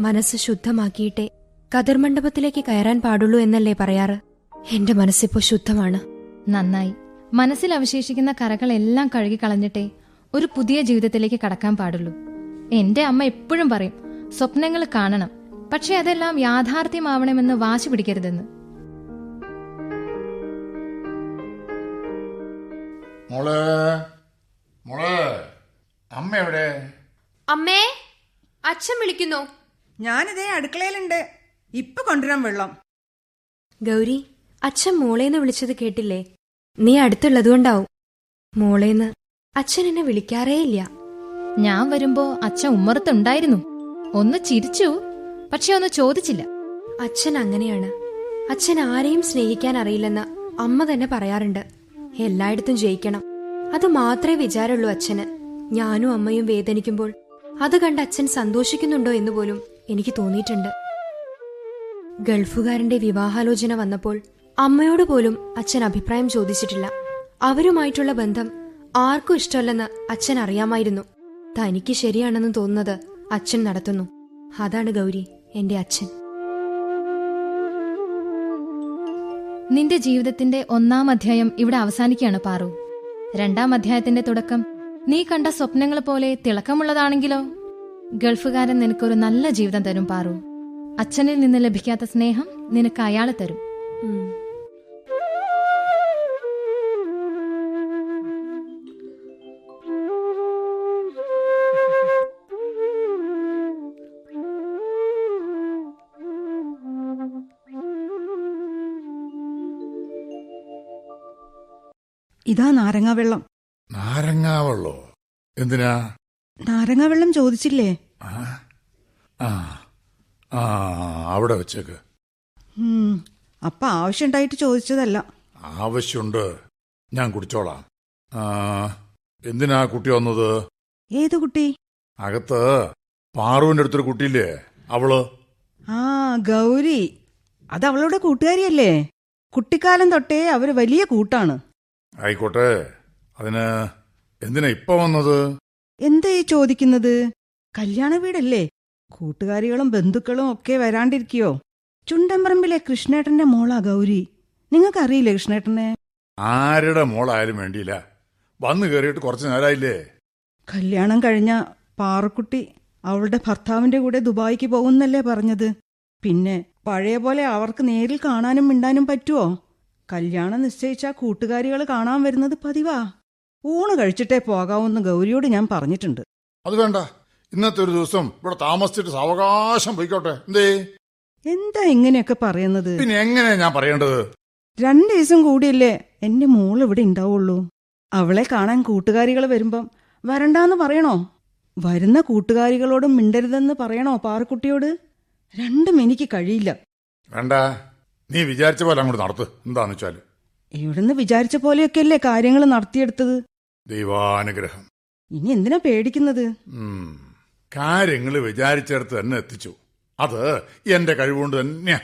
E: മനസ്സ് ശുദ്ധമാക്കിയിട്ടേ കതിർമണ്ഡപത്തിലേക്ക് കയറാൻ പാടുള്ളൂ എന്നല്ലേ പറയാറ്? എന്റെ മനസ്സിപ്പോ ശുദ്ധമാണ്.
F: നന്നായി. മനസ്സിൽ അവശേഷിക്കുന്ന കറകളെല്ലാം കഴുകി കളഞ്ഞിട്ടേ ഒരു പുതിയ ജീവിതത്തിലേക്ക് കടക്കാൻ പാടുള്ളൂ. എന്റെ അമ്മ എപ്പോഴും പറയും സ്വപ്നങ്ങൾ കാണണം. പക്ഷെ അതെല്ലാം യാഥാർത്ഥ്യമാവണമെന്ന് വാശി പിടിക്കരുതെന്ന്.
B: മോളെ മോളെ അമ്മ എവിടെ
G: അമ്മേ അച്ഛൻ വിളിക്കുന്നു.
D: ഞാനിതേ അടുക്കളയിലുണ്ട്. ഇപ്പൊ കൊണ്ടുവരാൻ വെള്ളം.
E: ഗൗരി അച്ഛൻ മോളേന്ന് വിളിച്ചത് കേട്ടില്ലേ? നീ അടുത്തുള്ളതുകൊണ്ടാവും. മോളേന്ന് അച്ഛൻ എന്നെ വിളിക്കാറേയില്ല.
F: ഞാൻ വരുമ്പോ അച്ഛൻ ഉമ്മറത്തുണ്ടായിരുന്നു. ഒന്ന് ചിരിച്ചു പക്ഷെ ഒന്ന് ചോദിച്ചില്ല.
E: അച്ഛൻ അങ്ങനെയാണ്. അച്ഛൻ ആരെയും സ്നേഹിക്കാൻ അറിയില്ലെന്ന് അമ്മ തന്നെ പറയാറുണ്ട്. എല്ലായിടത്തും ജയിക്കണം. അത് മാത്രമേ വിചാരമുള്ളൂ അച്ഛന്. ഞാനും അമ്മയും വേദനിക്കുമ്പോൾ അത് കണ്ട് അച്ഛൻ സന്തോഷിക്കുന്നുണ്ടോ എന്ന് പോലും എനിക്ക് തോന്നിയിട്ടുണ്ട്. ഗൾഫുകാരന്റെ വിവാഹാലോചന വന്നപ്പോൾ അമ്മയോട് പോലും അച്ഛൻ അഭിപ്രായം ചോദിച്ചിട്ടില്ല. അവരുമായിട്ടുള്ള ബന്ധം ആർക്കും ഇഷ്ടമല്ലെന്ന് അച്ഛൻ അറിയാമായിരുന്നു. തനിക്ക് ശരിയാണെന്ന് തോന്നുന്നത് അച്ഛൻ നടത്തുന്നു. അതാണ് ഗൗരി എന്റെ അച്ഛൻ.
F: നിന്റെ ജീവിതത്തിന്റെ ഒന്നാം അധ്യായം ഇവിടെ അവസാനിക്കുകയാണ് പാറു. രണ്ടാം അധ്യായത്തിന്റെ തുടക്കം നീ കണ്ട സ്വപ്നങ്ങൾ പോലെ തിളക്കമുള്ളതാണെങ്കിലോ? ഗൾഫുകാരൻ നിനക്കൊരു നല്ല ജീവിതം തരും പാറു. അച്ഛനിൽ നിന്ന് ലഭിക്കാത്ത സ്നേഹം നിനക്ക് അയാളെ തരും.
D: ഇതാ നാരങ്ങാവെള്ളം.
B: നാരങ്ങാവെള്ളോ? എന്തിനാ?
D: നാരങ്ങാവെള്ളം ചോദിച്ചില്ലേ?
B: ആ ആ അവിടെ വെച്ചേക്ക്.
D: അപ്പ ആവശ്യമുണ്ടായിട്ട് ചോദിച്ചതല്ല.
B: ആവശ്യമുണ്ട്. ഞാൻ കുടിച്ചോളാം. എന്തിനാ കുട്ടി വന്നത്?
D: ഏത് കുട്ടി?
B: അകത്ത് പാറുവിന്റെ അടുത്തൊരു കുട്ടിയില്ലേ? അവൾ?
D: ആ ഗൗരി. അത് അവളുടെ കൂട്ടുകാരിയല്ലേ? കുട്ടിക്കാലം തൊട്ടേ അവർ വലിയ കൂട്ടാണ്.
B: ആയിക്കോട്ടെ. അതിന് എന്തിനാ ഇപ്പൊ വന്നത്?
D: എന്താ ഈ ചോദിക്കുന്നത്? കല്യാണ വീടല്ലേ? കൂട്ടുകാരികളും ബന്ധുക്കളും ഒക്കെ വരാണ്ടിരിക്കയോ? ചുണ്ടമ്പറമ്പിലെ കൃഷ്ണേട്ടന്റെ മോളാ ഗൗരി. നിങ്ങൾക്കറിയില്ലേ കൃഷ്ണേട്ടനെ?
B: ആരുടെ മോളായാലും വേണ്ടിയില്ല. വന്നു കയറിയിട്ട് കുറച്ച് നേരമായില്ലേ
D: കല്യാണം കഴിഞ്ഞ പാറക്കുട്ടി അവളുടെ ഭർത്താവിന്റെ കൂടെ ദുബായിക്ക് പോകുന്നല്ലേ പറഞ്ഞത്? പിന്നെ പഴയ പോലെ അവർക്ക് നേരിൽ കാണാനും മിണ്ടാനും പറ്റുമോ കല്യാണം നിശ്ചയിച്ച കൂട്ടുകാരികൾ കാണാൻ വരുന്നത് പതിവാ. ഊണ് കഴിച്ചിട്ടേ പോകാവൂന്ന് ഗൗരിയോട് ഞാൻ പറഞ്ഞിട്ടുണ്ട്.
B: അത് വേണ്ട. ഇന്നത്തെ ഒരു ദിവസം ഇവിടെ താമസിച്ചിട്ട് സാവകാശം പോയിക്കോട്ടെ. എന്തേ?
D: എന്താ ഇങ്ങനെയൊക്കെ പറയുന്നത്?
B: പിന്നെ എങ്ങനെയാ ഞാൻ പറയേണ്ടത്?
D: രണ്ടു ദിവസം കൂടിയല്ലേ എന്റെ മോൾ ഇവിടെ ഉണ്ടാവുള്ളൂ. അവളെ കാണാൻ കൂട്ടുകാരികൾ വരുമ്പം വരണ്ടാന്ന് പറയണോ? വരുന്ന കൂട്ടുകാരികളോടും മിണ്ടരുതെന്ന് പറയണോ പാറക്കുട്ടിയോട്? രണ്ടും എനിക്ക് കഴിയില്ല.
B: വേണ്ട. നീ വിചാരിച്ച പോലെ അങ്ങോട്ട് നടത്ത് എന്താന്ന് വെച്ചാൽ?
D: ഇവിടുന്ന് വിചാരിച്ച പോലെയൊക്കെയല്ലേ കാര്യങ്ങൾ നടത്തിയെടുത്തത്?
B: ദൈവാനുഗ്രഹം.
D: ഇനി എന്തിനാ പേടിക്കുന്നത്.
B: കാര്യങ്ങൾ വിചാരിച്ചെടുത്ത് തന്നെ എത്തിച്ചു. അത് എന്റെ കഴിവുകൊണ്ട് തന്നെയാ.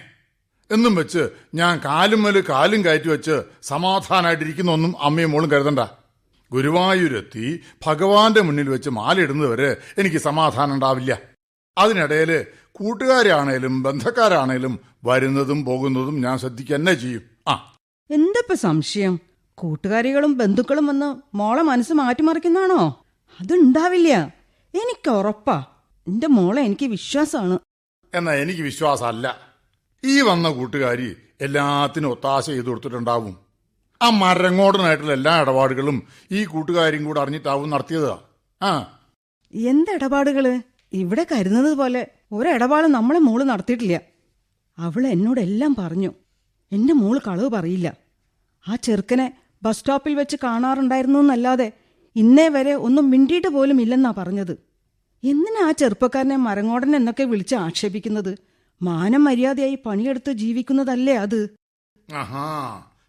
B: എന്നും വെച്ച് ഞാൻ കാലും മേൽ കാലും കയറ്റി വെച്ച് സമാധാനമായിട്ടിരിക്കുന്നൊന്നും അമ്മയും മോളും കരുതണ്ട. ഗുരുവായൂരെത്തി ഭഗവാന്റെ മുന്നിൽ വെച്ച് മാലയിടുന്നതുവരെ എനിക്ക് സമാധാനം ഉണ്ടാവില്ല. അതിനിടയിൽ കൂട്ടുകാരാണേലും ബന്ധക്കാരാണേലും വരുന്നതും പോകുന്നതും ഞാൻ ശ്രദ്ധിക്കുക തന്നെ ചെയ്യും. ആ.
D: എന്തപ്പ സംശയം? കൂട്ടുകാരികളും ബന്ധുക്കളും വന്ന് മോളെ മനസ്സ് മാറ്റിമറിക്കുന്നാണോ അതുണ്ടാവില്ല. എനിക്ക് ഉറപ്പാ. എന്റെ മോളെ എനിക്ക് വിശ്വാസമാണ്.
B: എന്നാ എനിക്ക് വിശ്വാസമല്ല. ഈ വന്ന കൂട്ടുകാരി എല്ലാത്തിനും ഒത്താശ ചെയ്തു കൊടുത്തിട്ടുണ്ടാവും. ആ മരങ്ങോടനായിട്ടുള്ള എല്ലാ ഇടപാടുകളും ഈ കൂട്ടുകാരിയും കൂടെ അറിഞ്ഞിട്ടാവും നടത്തിയതാ. ആ.
D: എന്ത് ഇടപാടുകൾ? ഇവിടെ കരുതുന്നത് പോലെ ഒരിടപാടും നമ്മളെ മോൾ നടത്തിയിട്ടില്ല. അവൾ എന്നോടെല്ലാം പറഞ്ഞു. എന്റെ മോൾ കളവ് പറയില്ല. ആ ചെറുക്കനെ ബസ് സ്റ്റോപ്പിൽ വെച്ച് കാണാറുണ്ടായിരുന്നു എന്നല്ലാതെ ഇന്നേ വരെ ഒന്നും മിണ്ടിയിട്ട് പോലും ഇല്ലെന്നാ പറഞ്ഞത്. എന്തിനാ ആ ചെറുപ്പക്കാരനെ മരങ്ങോടൻ എന്നൊക്കെ വിളിച്ച് ആക്ഷേപിക്കുന്നത്? മാനം മര്യാദയായി പണിയെടുത്ത് ജീവിക്കുന്നതല്ലേ അത്?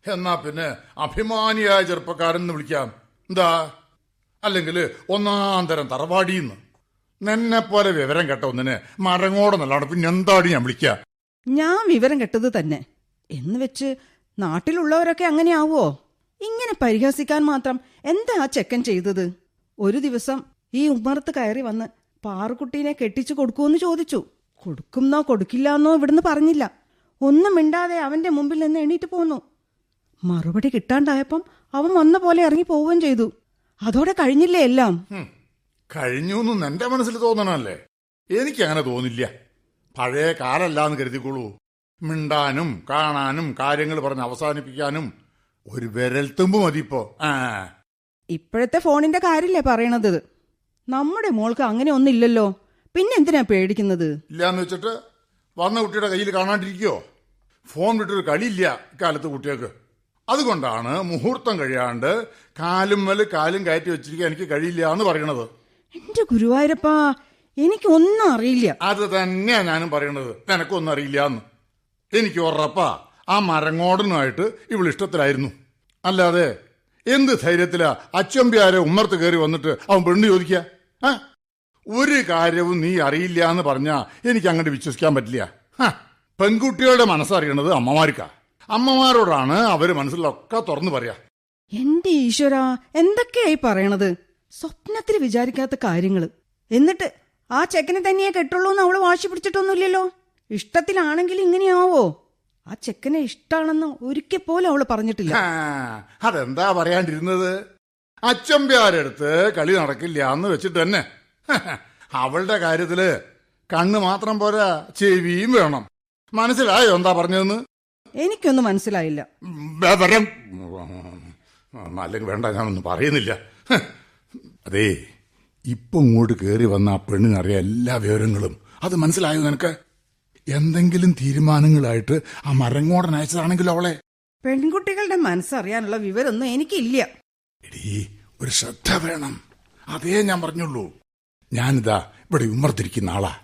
B: എന്നാ പിന്നെ അഭിമാനിയായ ചെറുപ്പക്കാരൻ എന്ന് വിളിക്കാം. എന്താ? അല്ലെങ്കിൽ ഒന്നാം തരം തറവാടിന്ന്. നിന്നെ പോലെ വിവരം കേട്ട ഒന്നിനെ മരങ്ങോടെ നല്ലാണ് പിന്നെ എന്താടി ഞാൻ വിളിക്കുക
D: ഞാൻ വിവരം കെട്ടത് തന്നെ. എന്ന് വെച്ച് നാട്ടിലുള്ളവരൊക്കെ അങ്ങനെയാവോ? ഇങ്ങനെ പരിഹസിക്കാൻ മാത്രം എന്താ ആ ചെക്കൻ ചെയ്തത്? ഒരു ദിവസം ഈ ഉമ്മറത്ത് കയറി വന്ന് പാറുക്കുട്ടീനെ കെട്ടിച്ചു കൊടുക്കുമെന്ന് ചോദിച്ചു. കൊടുക്കുന്നോ കൊടുക്കില്ലാന്നോ ഇവിടുന്ന് പറഞ്ഞില്ല. ഒന്നും മിണ്ടാതെ അവന്റെ മുമ്പിൽ നിന്ന് എണീറ്റ് പോന്നു. മറുപടി കിട്ടാണ്ടായപ്പം അവൻ വന്ന പോലെ ഇറങ്ങി പോവുകയും ചെയ്തു. അതോടെ കഴിഞ്ഞില്ലേ എല്ലാം?
B: കഴിഞ്ഞു എന്റെ മനസ്സിൽ തോന്നണല്ലേ എനിക്ക് അങ്ങനെ തോന്നില്ല. പഴയ കാലല്ല എന്ന് കരുതിക്കോളൂ. മിണ്ടാനും കാണാനും കാര്യങ്ങൾ പറഞ്ഞ് അവസാനിപ്പിക്കാനും ഒരു വിരൽത്തുമ്പ് മതി ഇപ്പോ ആ.
D: ഇപ്പോഴത്തെ ഫോണിന്റെ കാര്യല്ലേ പറയണത്? നമ്മുടെ മോൾക്ക് അങ്ങനെ ഒന്നില്ലല്ലോ. പിന്നെ എന്തിനാ പേടിക്കുന്നത്?
B: ഇല്ലാന്ന് വെച്ചിട്ട് വന്ന കുട്ടിയുടെ കയ്യിൽ കാണാണ്ടിരിക്കോ ഫോൺ വിട്ടൊരു കളിയില്ല ഇക്കാലത്ത് കുട്ടികൾക്ക്. അതുകൊണ്ടാണ് മുഹൂർത്തം കഴിയാണ്ട് കാലും മേൽ കാലും കയറ്റി വെച്ചിരിക്കാൻ എനിക്ക് കഴിയില്ല എന്ന് പറയണത്.
D: എന്റെ ഗുരുവായൂരപ്പാ എനിക്കൊന്നും അറിയില്ല.
B: അത് തന്നെയാ ഞാനും പറയണത്. നിനക്കൊന്നും അറിയില്ല എന്ന് എനിക്ക് ഉറപ്പാ ആ മരങ്ങോടനുമായിട്ട് ഇവൾ ഇഷ്ടത്തിലായിരുന്നു. അല്ലാതെ എന്ത് ധൈര്യത്തിലാ അച്ചമ്പ്യാരെ ഉമ്മർത്ത് കയറി വന്നിട്ട് അവൻ പെണ്ണ് ചോദിക്ക? ഒരു കാര്യവും നീ അറിയില്ല എന്ന് പറഞ്ഞാ എനിക്ക് അങ്ങോട്ട് വിശ്വസിക്കാൻ പറ്റില്ല. പെൺകുട്ടികളുടെ മനസ്സറിയണത് അമ്മമാർക്കാ. അമ്മമാരോടാണ് അവർ മനസ്സിലൊക്കെ തുറന്നു പറയാ.
D: എന്റെ ഈശ്വര എന്തൊക്കെയായി പറയണത്? സ്വപ്നത്തിൽ വിചാരിക്കാത്ത കാര്യങ്ങൾ. എന്നിട്ട് ആ ചെക്കനെ തന്നെയെ കെട്ടുള്ളൂ എന്ന് അവൾ വാശി പിടിച്ചിട്ടൊന്നുമില്ലല്ലോ. ഇഷ്ടത്തിലാണെങ്കിൽ ഇങ്ങനെയാവോ? ആ ചെക്കനെ ഇഷ്ടാണെന്ന് ഒരിക്കൽ പോലും അവൾ പറഞ്ഞിട്ടില്ല.
B: അതെന്താ പറയാണ്ടിരുന്നത്? അച്ചമ്പ്യാരടുത്ത് കളി നടക്കില്ല എന്ന് വെച്ചിട്ട് തന്നെ. അവളുടെ കാര്യത്തിൽ കണ്ണ് മാത്രം പോരാ ചെവിയും വേണം. മനസ്സിലായോ എന്താ പറഞ്ഞതെന്ന്?
D: എനിക്കൊന്നും മനസ്സിലായില്ല.
B: അല്ലെങ്കിൽ വേണ്ട ഞാനൊന്നും പറയുന്നില്ല. അതേ ഇപ്പൊ ഇങ്ങോട്ട് കയറി വന്ന ആ പെണ്ണിനറിയാം എല്ലാ വിവരങ്ങളും. അത് മനസ്സിലായോ നിനക്ക്? എന്തെങ്കിലും തീരുമാനങ്ങളായിട്ട് ആ മരങ്ങോടൻ അയച്ചതാണെങ്കിലോ അവളെ.
D: പെൺകുട്ടികളുടെ മനസ്സറിയാനുള്ള വിവരമൊന്നും എനിക്കില്ല.
B: എടീ ഒരു ശ്രദ്ധ വേണം. അതേ ഞാൻ പറഞ്ഞുള്ളൂ. ഞാനിതാ ഇവിടെ ഉമ്മർത്തിരിക്കുന്ന ആളാ.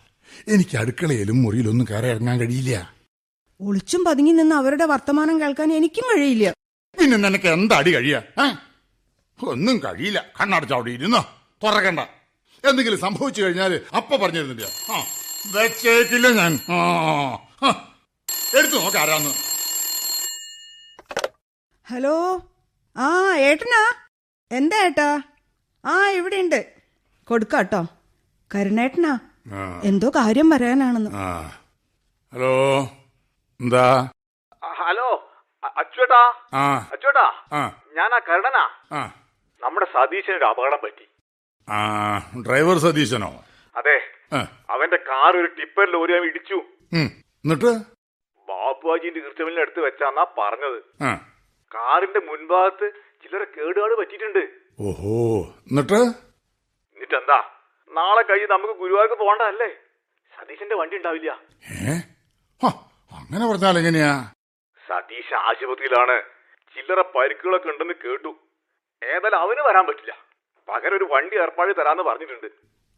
B: എനിക്ക് അടുക്കളയിലും മുറിയിലൊന്നും കയറി ഇറങ്ങാൻ കഴിയില്ല.
D: ഒളിച്ചും പതുങ്ങി നിന്ന് അവരുടെ വർത്തമാനം കേൾക്കാൻ എനിക്കും കഴിയില്ല.
B: പിന്നെ നിനക്ക് എന്താടി കഴിയാ ഒന്നും കഴിയില്ല. കണ്ണടച്ചവിടെ ഇരുന്നോ. തുറക്കണ്ട. എന്തെങ്കിലും സംഭവിച്ചു കഴിഞ്ഞാൽ അപ്പ പറഞ്ഞിരുന്നില്ല. ആ. വെച്ചേക്കില്ല ഞാൻ. ആ. എടുത്തു നോക്ക ആരാന്ന്.
D: ഹലോ? ആ ഏട്ടനാ? എന്താ ഏട്ടാ? ആ ഇവിടെ ഉണ്ട് കൊടുക്കാട്ടോ കരുണേട്ടനാ. എന്തോ കാര്യം പറയാനാണെന്ന്.
B: ആ. ഹലോ? എന്താ?
H: ഹലോ. അച്ചുട്ടാ അച്ചുവേട്ടാ.
B: ആ.
H: അച്ചുവേട്ടാ.
B: ആ.
H: ഞാൻ ആ കരുണനാ.
B: ആ.
H: നമ്മുടെ സതീശനൊരു അപകടം പറ്റി.
B: ഡ്രൈവർ സതീശനോ?
H: അതെ. അവന്റെ കാർ ഒരു ടിപ്പറിൽ ലോറി അവൻ ഇടിച്ചു.
B: എന്നിട്ട്?
H: ബാബുവാജിന്റെ ഈർച്ചമിലിന് അടുത്ത് വെച്ചാന്നാ പറഞ്ഞത്. കാറിന്റെ മുൻഭാഗത്ത് ചില്ലറ കേടുപാട് പറ്റിയിട്ടുണ്ട്.
B: ഓഹോ. എന്നിട്ട്?
H: എന്നിട്ട് എന്താ നാളെ കഴിഞ്ഞ് നമുക്ക് ഗുരുവായൂർക്ക് പോകണ്ട അല്ലേ സതീശന്റെ വണ്ടി ഉണ്ടാവില്ല.
B: അങ്ങനെ പറഞ്ഞാൽ എങ്ങനെയാ?
H: സതീശ് ആശുപത്രിയിലാണ്. ചില്ലറ പരിക്കുകളൊക്കെ ഉണ്ടെന്ന് കേട്ടു. ഏതായാലും അവന് വരാൻ പറ്റില്ല. പകരം ഒരു വണ്ടി ഏർപ്പാട് തരാന്ന് പറഞ്ഞിട്ടുണ്ട്.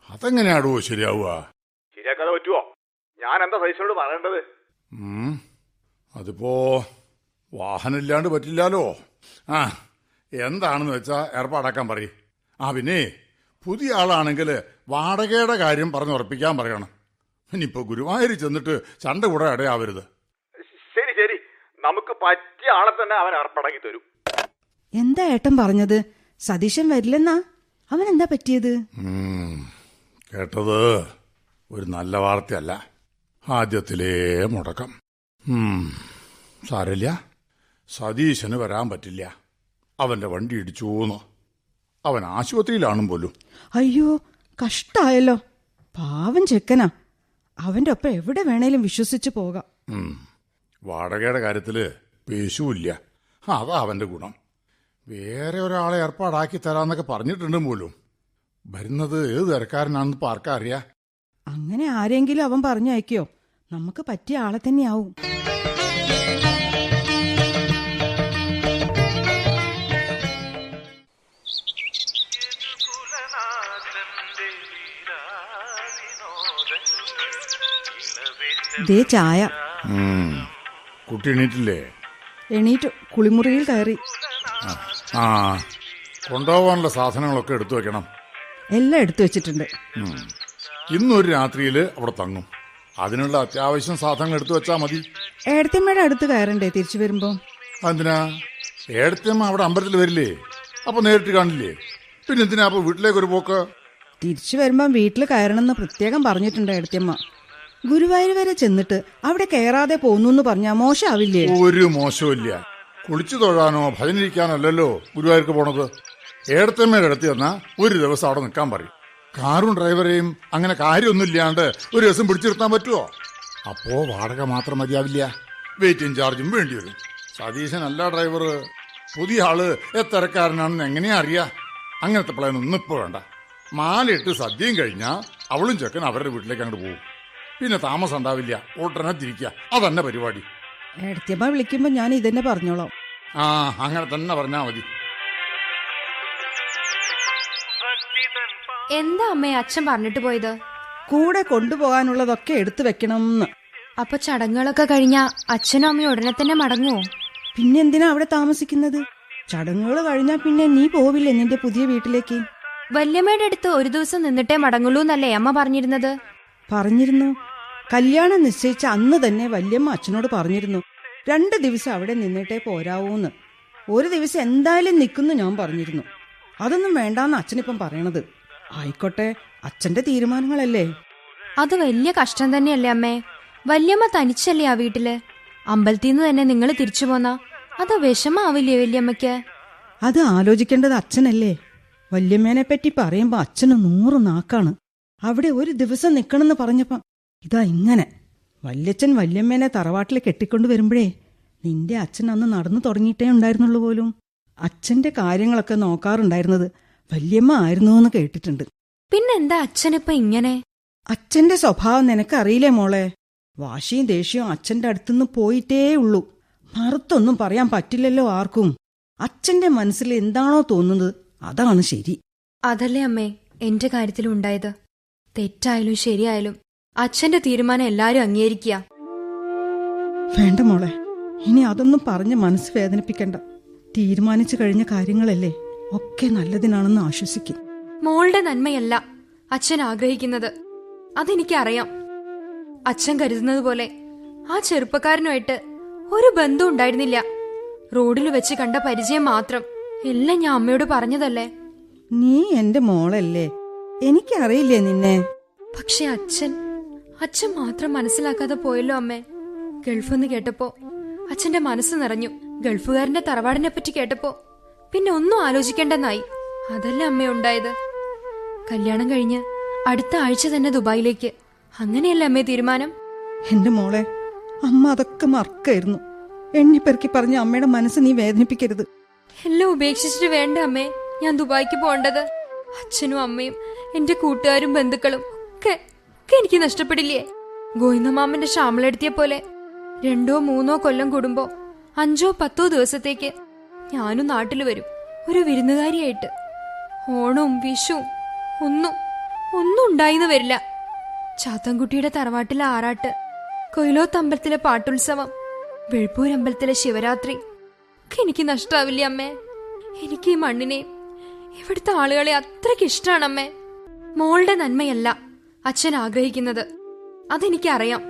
B: അതെങ്ങനെയാടോ ശരിയാവുക?
H: ശരിയാക്കാതെ പറ്റുമോ ഞാൻ എന്താ സൈസിനോട് പറയേണ്ടത്.
B: അതിപ്പോ വാഹനമില്ലാണ്ട് പറ്റില്ലാലോ? ആ എന്താണെന്ന് വെച്ചാ ഏർപ്പാടാക്കാൻ പറയും. ആ പിന്നെ പുതിയ ആളാണെങ്കിൽ വാടകയുടെ കാര്യം പറഞ്ഞുറപ്പിക്കാൻ പറയണം. ഇനിയിപ്പോ ഗുരുവായൂർ ചെന്നിട്ട് ചണ്ട കൂടെ അടയാവരുത്.
H: ശരി ശരി. നമുക്ക് പറ്റിയ ആളെ തന്നെ അവൻ ഏർപ്പാടാക്കി തരും.
D: എന്താ ഏട്ടൻ പറഞ്ഞത്? സതീശൻ വരില്ലെന്നാ? അവൻ എന്താ പറ്റിയത്.
B: കേട്ടത് ഒരു നല്ല വാർത്തയല്ല. ആദ്യത്തിലേ മുടക്കം. സാരല്ല സതീശന് വരാൻ പറ്റില്ല. അവന്റെ വണ്ടി ഇടിച്ചൂന്ന്. അവൻ ആശുപത്രിയിലാണും പോലും.
D: അയ്യോ കഷ്ടായല്ലോ. പാവം ചെക്കനാ. അവന്റെ ഒപ്പം എവിടെ വേണേലും വിശ്വസിച്ചു പോകാം.
B: വാടകയുടെ കാര്യത്തിൽ പേശുമില്ല അതാ അവന്റെ ഗുണം. വേറെ ഒരാളെ ഏർപ്പാടാക്കി തരാന്നൊക്കെ പറഞ്ഞിട്ടുണ്ട് പോലും വരുന്നത് ഏത് തിരക്കാരനാണെന്ന് ഇപ്പൊ ആർക്കാ അറിയാ?
D: അങ്ങനെ ആരെങ്കിലും അവൻ പറഞ്ഞയക്കോ. നമുക്ക് പറ്റിയ ആളെ തന്നെയാവും. ദേ ചായ.
B: കുട്ടി എണീറ്റില്ലേ?
D: എണീറ്റു. കുളിമുറിയിൽ കയറി.
B: ആ. കൊണ്ടുപോകാനുള്ള സാധനങ്ങളൊക്കെ എടുത്തു വെക്കണം.
D: എല്ലാം എടുത്തു വെച്ചിട്ടുണ്ട്.
B: ഇന്നൊരു രാത്രിയിൽ അവിടെ തങ്ങും. അതിനുള്ള അത്യാവശ്യം സാധനങ്ങൾ എടുത്തു വെച്ചാ മതി.
D: ഏടത്തിയമ്മയുടെ അടുത്ത് കയറണ്ടേ തിരിച്ചു വരുമ്പോ?
B: എന്തിനാ ഏടത്തമ്മ അവിടെ അമ്പലത്തിൽ വരില്ലേ? അപ്പൊ നേരിട്ട് കാണില്ലേ? പിന്നെ എന്തിനാ അപ്പൊ വീട്ടിലേക്ക് ഒരു പോക്ക്?
D: തിരിച്ചു വരുമ്പം വീട്ടിൽ കയറണമെന്ന് പ്രത്യേകം പറഞ്ഞിട്ടുണ്ട് ഏടത്തിയമ്മ. ഗുരുവായൂർ വരെ ചെന്നിട്ട് അവിടെ കയറാതെ പോന്നു പറഞ്ഞാ മോശമാവില്ലേ
B: ഒരു മോശമില്ല കുളിച്ചു തൊഴാനോ ഭജനിരിക്കാനോ അല്ലല്ലോ ഗുരുവായൂർക്ക് പോണത്. ഏടത്തമ്മയുടെ അടുത്ത് തന്നാ ഒരു ദിവസം അവിടെ നിൽക്കാൻ പറയും. കാറും ഡ്രൈവറെയും അങ്ങനെ കാര്യമൊന്നുമില്ലാണ്ട് ഒരു ദിവസം പിടിച്ചിരുത്താൻ പറ്റുമോ അപ്പോ വാടക മാത്രം മതിയാവില്ല. വെയിറ്റിംഗ് ചാർജും വേണ്ടി വരും. സതീശനല്ല ഡ്രൈവർ. പുതിയ ആൾ എത്തരക്കാരനാണെന്ന് എങ്ങനെയാ അറിയാ? അങ്ങനത്തെ പ്ലാനൊന്നും ഇപ്പൊ വേണ്ട. മാലയിട്ട് സദ്യയും കഴിഞ്ഞാ അവളും ചെക്കൻ അവരുടെ വീട്ടിലേക്ക് അങ്ങോട്ട് പോകും പിന്നെ താമസം ഉണ്ടാവില്ല. ഉടനെ തിരിക്കുക അതന്നെ പരിപാടി.
D: വിളിക്കുമ്പോ ഞാൻ ഇതന്നെ പറഞ്ഞോളാം.
B: ആ അങ്ങനെ തന്നെ പറഞ്ഞാ മതി.
E: എന്താ അമ്മേ അച്ഛൻ പറഞ്ഞിട്ട് പോയത്?
D: കൂടെ കൊണ്ടുപോകാനുള്ളതൊക്കെ എടുത്തു വെക്കണം
E: അപ്പൊ ചടങ്ങുകളൊക്കെ കഴിഞ്ഞ അച്ഛനും അമ്മയും ഉടനെ തന്നെ മടങ്ങുവോ?
D: പിന്നെന്തിനാ അവിടെ താമസിക്കുന്നത്? ചടങ്ങുകൾ കഴിഞ്ഞാ പിന്നെ നീ പോവില്ലേ നിന്റെ പുതിയ വീട്ടിലേക്ക്?
E: വല്യമ്മയുടെ അടുത്ത് ഒരു ദിവസം നിന്നിട്ടേ മടങ്ങുള്ളൂ എന്നല്ലേ അമ്മ പറഞ്ഞിരുന്നത്?
D: പറഞ്ഞിരുന്നു. കല്യാണം നിശ്ചയിച്ച അന്ന് തന്നെ വല്യമ്മ അച്ഛനോട് പറഞ്ഞിരുന്നു. രണ്ട് ദിവസം അവിടെ നിന്നിട്ടേ പോരാവൂന്ന്. ഒരു ദിവസം എന്തായാലും നിൽക്കുന്നു ഞാൻ പറഞ്ഞിരുന്നു. അതൊന്നും വേണ്ടാന്ന് അച്ഛനിപ്പം പറയണത്. ആയിക്കോട്ടെ അച്ഛന്റെ തീരുമാനങ്ങളല്ലേ?
E: അത് വലിയ കഷ്ടം തന്നെയല്ലേ അമ്മേ. വല്യമ്മ തനിച്ചല്ലേ ആ വീട്ടിൽ? അമ്പലത്തിൽ നിന്ന് തന്നെ നിങ്ങൾ തിരിച്ചു പോന്നാ? അത് വിഷമാവില്ലേ വല്യമ്മയ്ക്ക്?
D: അത് ആലോചിക്കേണ്ടത് അച്ഛനല്ലേ. വല്യമ്മേനെ പറ്റി പറയുമ്പോ അച്ഛന് നൂറ് നാക്കാണ്. അവിടെ ഒരു ദിവസം നിക്കണമെന്ന് പറഞ്ഞപ്പം ഇതാ ഇങ്ങനെ. വല്യച്ഛൻ വല്യമ്മേനെ തറവാട്ടിൽ കെട്ടിക്കൊണ്ട് വരുമ്പോഴേ നിന്റെ അച്ഛൻ അന്ന് നടന്നു തുടങ്ങിയിട്ടേ ഉണ്ടായിരുന്നുള്ളൂ പോലും. അച്ഛന്റെ കാര്യങ്ങളൊക്കെ നോക്കാറുണ്ടായിരുന്നത് വല്യമ്മ ആയിരുന്നു എന്ന് കേട്ടിട്ടുണ്ട്.
E: പിന്നെന്താ അച്ഛനിപ്പോ ഇങ്ങനെ?
D: അച്ഛന്റെ സ്വഭാവം നിനക്കറിയില്ലേ മോളെ? വാശിയും ദേഷ്യവും അച്ഛന്റെ അടുത്തുനിന്ന് പോയിട്ടേ ഉള്ളൂ. മറുത്തൊന്നും പറയാൻ പറ്റില്ലല്ലോ ആർക്കും. അച്ഛന്റെ മനസ്സിൽ എന്താണോ തോന്നുന്നത് അതാണ് ശരി.
E: അതല്ലേ അമ്മേ എന്റെ കാര്യത്തിലും ഉണ്ടായത്. തെറ്റായാലും ശരിയായാലും അച്ഛന്റെ തീരുമാനം എല്ലാരും അംഗീകരിക്കുക.
D: വേണ്ട മോളെ. ഇനി അതൊന്നും പറഞ്ഞ് മനസ്സ് വേദനിപ്പിക്കണ്ട. തീരുമാനിച്ചു കഴിഞ്ഞ കാര്യങ്ങളല്ലേ ഒക്കെ നല്ലതിനാണെന്ന് ആശ്വസിക്കും.
E: മോളുടെ നന്മയല്ല അച്ഛൻ ആഗ്രഹിക്കുന്നത്. അതെനിക്കറിയാം. അച്ഛൻ കരുതുന്നത് പോലെ ആ ചെറുപ്പക്കാരനുമായിട്ട് ഒരു ബന്ധം ഉണ്ടായിരുന്നില്ല. റോഡിൽ വെച്ച് കണ്ട പരിചയം മാത്രം. എല്ലാം ഞാൻ അമ്മയോട് പറഞ്ഞതല്ലേ?
D: നീ എന്റെ മോളല്ലേ. എനിക്കറിയില്ലേ നിന്നെ.
E: പക്ഷെ അച്ഛൻ അച്ഛൻ മാത്രം മനസ്സിലാക്കാതെ പോയല്ലോ അമ്മേ. ഗൾഫെന്ന് കേട്ടപ്പോ അച്ഛന്റെ മനസ്സ് നിറഞ്ഞു. ഗൾഫുകാരന്റെ തറവാടിനെ പറ്റി കേട്ടപ്പോ പിന്നെ ഒന്നും ആലോചിക്കേണ്ടെന്നായി. അതല്ല അമ്മ ഉണ്ടായത്. കല്യാണം കഴിഞ്ഞ് അടുത്ത ആഴ്ച തന്നെ ദുബായിലേക്ക്. അങ്ങനെയല്ല അമ്മേ തീരുമാനം?
D: എന്റെ മോളെ അമ്മ അതൊക്കെ മറക്കായിരുന്നു. എണ്ണിപ്പെറുക്കി പറഞ്ഞ അമ്മയുടെ മനസ്സ് നീ വേദനിപ്പിക്കരുത്.
E: എല്ലാം ഉപേക്ഷിച്ചിട്ട് വേണ്ട അമ്മേ. ഞാൻ ദുബായിക്ക് പോണ്ടത് അച്ഛനും അമ്മയും എന്റെ കൂട്ടുകാരും ബന്ധുക്കളും ഒക്കെ ഒക്കെ എനിക്ക് നഷ്ടപ്പെടില്ലേ? ഗോയിന്ദമാമന്റെ ശ്യാമളെടുത്തിയ പോലെ രണ്ടോ മൂന്നോ കൊല്ലം കൂടുമ്പോ അഞ്ചോ പത്തോ ദിവസത്തേക്ക് ഞാനും നാട്ടിൽ വരും. ഒരു വിരുന്നുകാരിയായിട്ട്. ഓണവും വിഷുവും ഒന്നും ഒന്നും ഉണ്ടായിന്ന് വരില്ല. ചാത്തൻകുട്ടിയുടെ തറവാട്ടിലെ ആറാട്ട് കൊയിലോത്തമ്പലത്തിലെ പാട്ടുത്സവം വെഴുപ്പൂരമ്പലത്തിലെ ശിവരാത്രി ഒക്കെ എനിക്ക് നഷ്ടാവില്ലേ അമ്മേ? എനിക്ക് ഈ മണ്ണിനെ ഇവിടുത്തെ ആളുകളെ അത്രയ്ക്ക് ഇഷ്ടമാണ് അമ്മേ. മോളുടെ നന്മയല്ല. അച്ഛൻ ആഗ്രഹിക്കുന്നത്. അതെനിക്കറിയാം.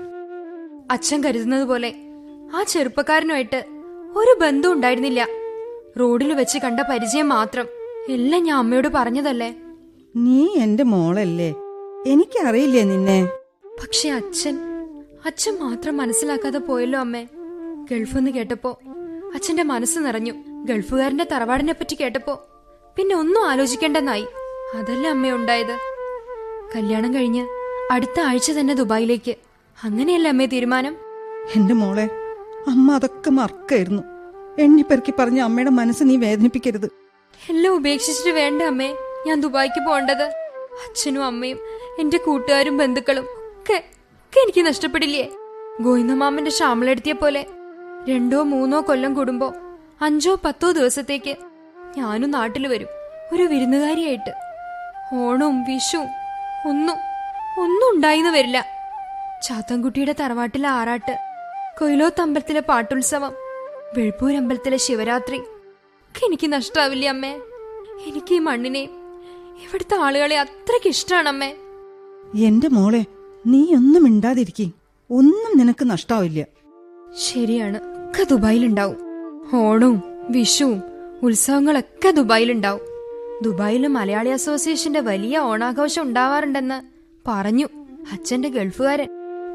E: അച്ഛൻ കരുതുന്നത് പോലെ ആ ചെറുപ്പക്കാരനുമായിട്ട് ഒരു ബന്ധം ഉണ്ടായിരുന്നില്ല. റോഡിൽ വെച്ച് കണ്ട പരിചയം മാത്രം. എല്ലാം ഞാൻ അമ്മയോട് പറഞ്ഞതല്ലേ?
D: നീ എന്റെ മോളല്ലേ? എനിക്കറിയില്ലേ നിന്നെ?
E: പക്ഷെ അച്ഛൻ അച്ഛൻ മാത്രം മനസ്സിലാക്കാതെ പോയല്ലോ അമ്മേ. ഗൾഫെന്ന് കേട്ടപ്പോ അച്ഛന്റെ മനസ്സ് നിറഞ്ഞു. ഗൾഫുകാരന്റെ തറവാടിനെ പറ്റി കേട്ടപ്പോ പിന്നെ ഒന്നും ആലോചിക്കേണ്ടെന്നായി. അതല്ല അമ്മ ഉണ്ടായത്? കല്യാണം കഴിഞ്ഞ് അടുത്ത ആഴ്ച തന്നെ ദുബായിലേക്ക്. അങ്ങനെയല്ല അമ്മേ തീരുമാനം?
D: എന്റെ മോളെ അമ്മ അതൊക്കെ മറക്കായിരുന്നു. എണ്ണിപ്പെറുക്കി പറഞ്ഞ അമ്മയുടെ മനസ്സ് നീ വേദനിപ്പിക്കരുത്.
E: എല്ലാം ഉപേക്ഷിച്ചിട്ട് വേണ്ട അമ്മേ. ഞാൻ ദുബായിക്ക് പോണ്ടത് അച്ഛനും അമ്മയും എന്റെ കൂട്ടുകാരും ബന്ധുക്കളും ഒക്കെ ഒക്കെ എനിക്ക് നഷ്ടപ്പെടില്ലേ? ഗോയിന്ദമാമന്റെ ശ്യാമളെടുത്തിയ പോലെ രണ്ടോ മൂന്നോ കൊല്ലം കൂടുമ്പോ അഞ്ചോ പത്തോ ദിവസത്തേക്ക് ഞാനും നാട്ടിൽ വരും. ഒരു വിരുന്നുകാരിയായിട്ട്. ഓണവും വിഷുവും ഒന്നും ഒന്നും ഉണ്ടായിന്ന് വരില്ല. ചാത്തൻകുട്ടിയുടെ തറവാട്ടിലെ ആറാട്ട് കൊയിലോത്തമ്പലത്തിലെ പാട്ടുത്സവം വെൾപ്പൂരമ്പലത്തിലെ ശിവരാത്രി. ഒക്കെ എനിക്ക് നഷ്ടാവില്ല അമ്മേ? എനിക്ക് ഈ മണ്ണിനെ ഇവിടുത്തെ ആളുകളെ അത്രയ്ക്ക് ഇഷ്ടമാണ് അമ്മേ
D: എന്റെ മോളെ നീ ഒന്നും മിണ്ടാതിരിക്കേ. ഒന്നും നിനക്ക് നഷ്ടാവില്ല.
E: ശരിയാണ്. ഒക്കെ ദുബായിലുണ്ടാവും. ഓണവും വിഷുവും ഉത്സവങ്ങളൊക്കെ ദുബായിലുണ്ടാവും. ദുബായിൽ മലയാളി അസോസിയേഷന്റെ വലിയ ഓണാഘോഷം ഉണ്ടാവാറുണ്ടെന്ന് പറഞ്ഞു അച്ഛന്റെ ഗൾഫുകാരൻ.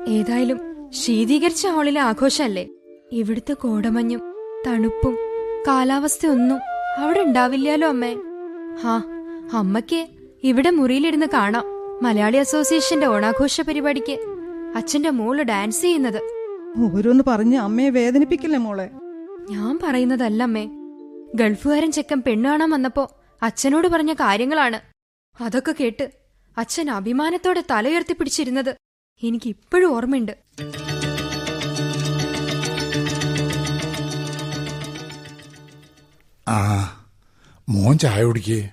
E: ഏതായാലും ശീതീകരിച്ച ഹാളിലെ ആഘോഷമല്ലേ? ഇവിടുത്തെ കോടമഞ്ഞും തണുപ്പും കാലാവസ്ഥയൊന്നും അവിടെ ഉണ്ടാവില്ലാലോ അമ്മേ. ഹാ അമ്മയ്ക്ക് ഇവിടെ മുറിയിലിരുന്ന് കാണാം മലയാളി അസോസിയേഷന്റെ ഓണാഘോഷ പരിപാടിക്ക്. അച്ഛന്റെ മോൾ ഡാൻസ് ചെയ്യുന്നത്.
D: ഓരോന്ന് പറഞ്ഞ് അമ്മയെ വേദനിപ്പിക്കില്ലേ മോളെ?
E: ഞാൻ പറയുന്നതല്ല അമ്മേ. ഗൾഫുകാരൻ ചെക്കൻ പെണ്ണു കാണാൻ വന്നപ്പോ അച്ഛനോട് പറഞ്ഞ കാര്യങ്ങളാണ്. അതൊക്കെ കേട്ട് അച്ഛൻ അഭിമാനത്തോടെ തലയുയർത്തിപ്പിടിച്ചിരുന്നത് എനിക്ക് ഇപ്പോഴും ഓർമ്മയുണ്ട്.
B: ആ മോൻ ചായ കുടിക്കേ.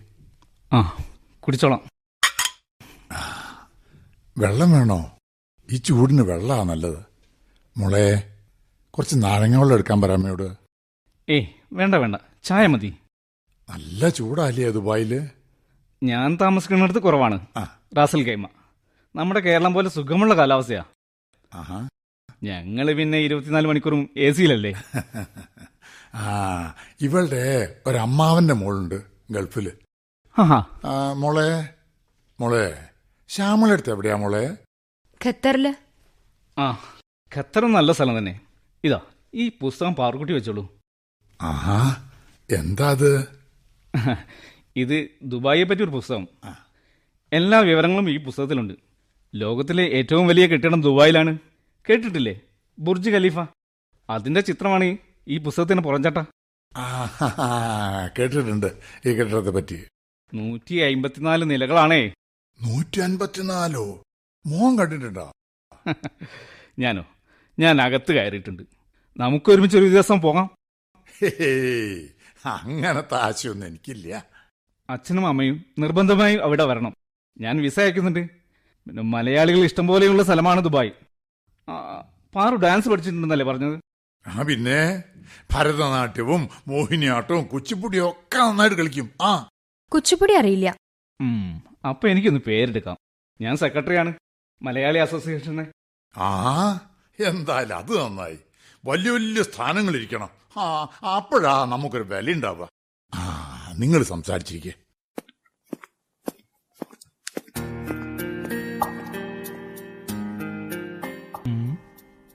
I: ആ കുടിച്ചോളാം.
B: വെള്ളം വേണോ? ഈ ചൂടിന് വെള്ളമാ നല്ലത്. മോളെ കുറച്ച് നാരങ്ങ വെള്ളം എടുക്കാൻ പറ ഏ
I: ഏയ് വേണ്ട വേണ്ട. ചായ മതി.
B: നല്ല ചൂടാല്ലേ ദുബായിൽ
I: ഞാൻ താമസിക്കുന്നിടത്ത് കുറവാണ്.
B: ആ.
I: റാസൽ കൈമ നമ്മുടെ കേരളം പോലെ സുഖമുള്ള കാലാവസ്ഥയാ. ഞങ്ങൾ പിന്നെ ഇരുപത്തിനാല് മണിക്കൂറും എ സിയിലല്ലേ?
B: ആ ഇവളുടെ ഒരമ്മാവന്റെ മോളുണ്ട് ഗൾഫിൽ.
I: മോളെ
B: ആ, മോളെ മോളെ ശ്യാമളടുത്ത് എവിടെയാ മോളെ?
E: ഖത്തറിൽ.
I: ആ ഖത്തർ നല്ല സ്ഥലം തന്നെ. ഇതാ ഈ പുസ്തകം പാർക്കുട്ടി വെച്ചോളൂ.
B: ആഹാ എന്താ അത്?
I: ഇത് ദുബായിയെ പറ്റി ഒരു പുസ്തകം. എല്ലാ വിവരങ്ങളും ഈ പുസ്തകത്തിലുണ്ട്. ലോകത്തിലെ ഏറ്റവും വലിയ കെട്ടിടം ദുബായിലാണ്. കേട്ടിട്ടില്ലേ? Burj Khalifa. അതിന്റെ ചിത്രമാണ് ഈ- പുസ്തകത്തിന്
B: പുറഞ്ചട്ട കേട്ടിട്ടുണ്ട് ഈ കെട്ടിടത്തെ പറ്റി.
I: നൂറ്റി അയിമ്പത്തിനാല് നിലകളാണേ.
B: നൂറ്റി അൻപത്തിനാലോ മോൻ കണ്ടിട്ടുണ്ടോ?
I: ഞാനോ? ഞാൻ അകത്ത് കയറിയിട്ടുണ്ട്. നമുക്ക് ഒരുമിച്ച് ഒരു ദിവസം പോകാം.
B: അങ്ങനത്തെ ആശയൊന്നും എനിക്കില്ല.
I: അച്ഛനും അമ്മയും നിർബന്ധമായും അവിടെ വരണം. ഞാൻ വിസ അയക്കുന്നുണ്ട്. പിന്നെ മലയാളികൾ ഇഷ്ടം പോലെയുള്ള സ്ഥലമാണ് ദുബായ്. ആ, പാറു ഡാൻസ് പഠിച്ചിട്ടുണ്ടെന്നല്ലേ പറഞ്ഞത്?
B: ആ പിന്നെ ഭരതനാട്യവും മോഹിനിയാട്ടവും കുച്ചിപ്പുടിയും ഒക്കെ നന്നായിട്ട് കളിക്കും. ആ.
E: കുച്ചിപ്പുടി അറിയില്ല.
I: അപ്പൊ എനിക്കൊന്ന് പേരെടുക്കാം. ഞാൻ സെക്രട്ടറിയാണ്. മലയാളി അസോസിയേഷന്.
B: ആ എന്തായാലും അത് നന്നായി. വലിയ വലിയ സ്ഥാനങ്ങളിരിക്കണം. ആ അപ്പോഴാ നമുക്കൊരു വില ഉണ്ടാവുക ആ നിങ്ങൾ സംസാരിച്ചിരിക്കേ.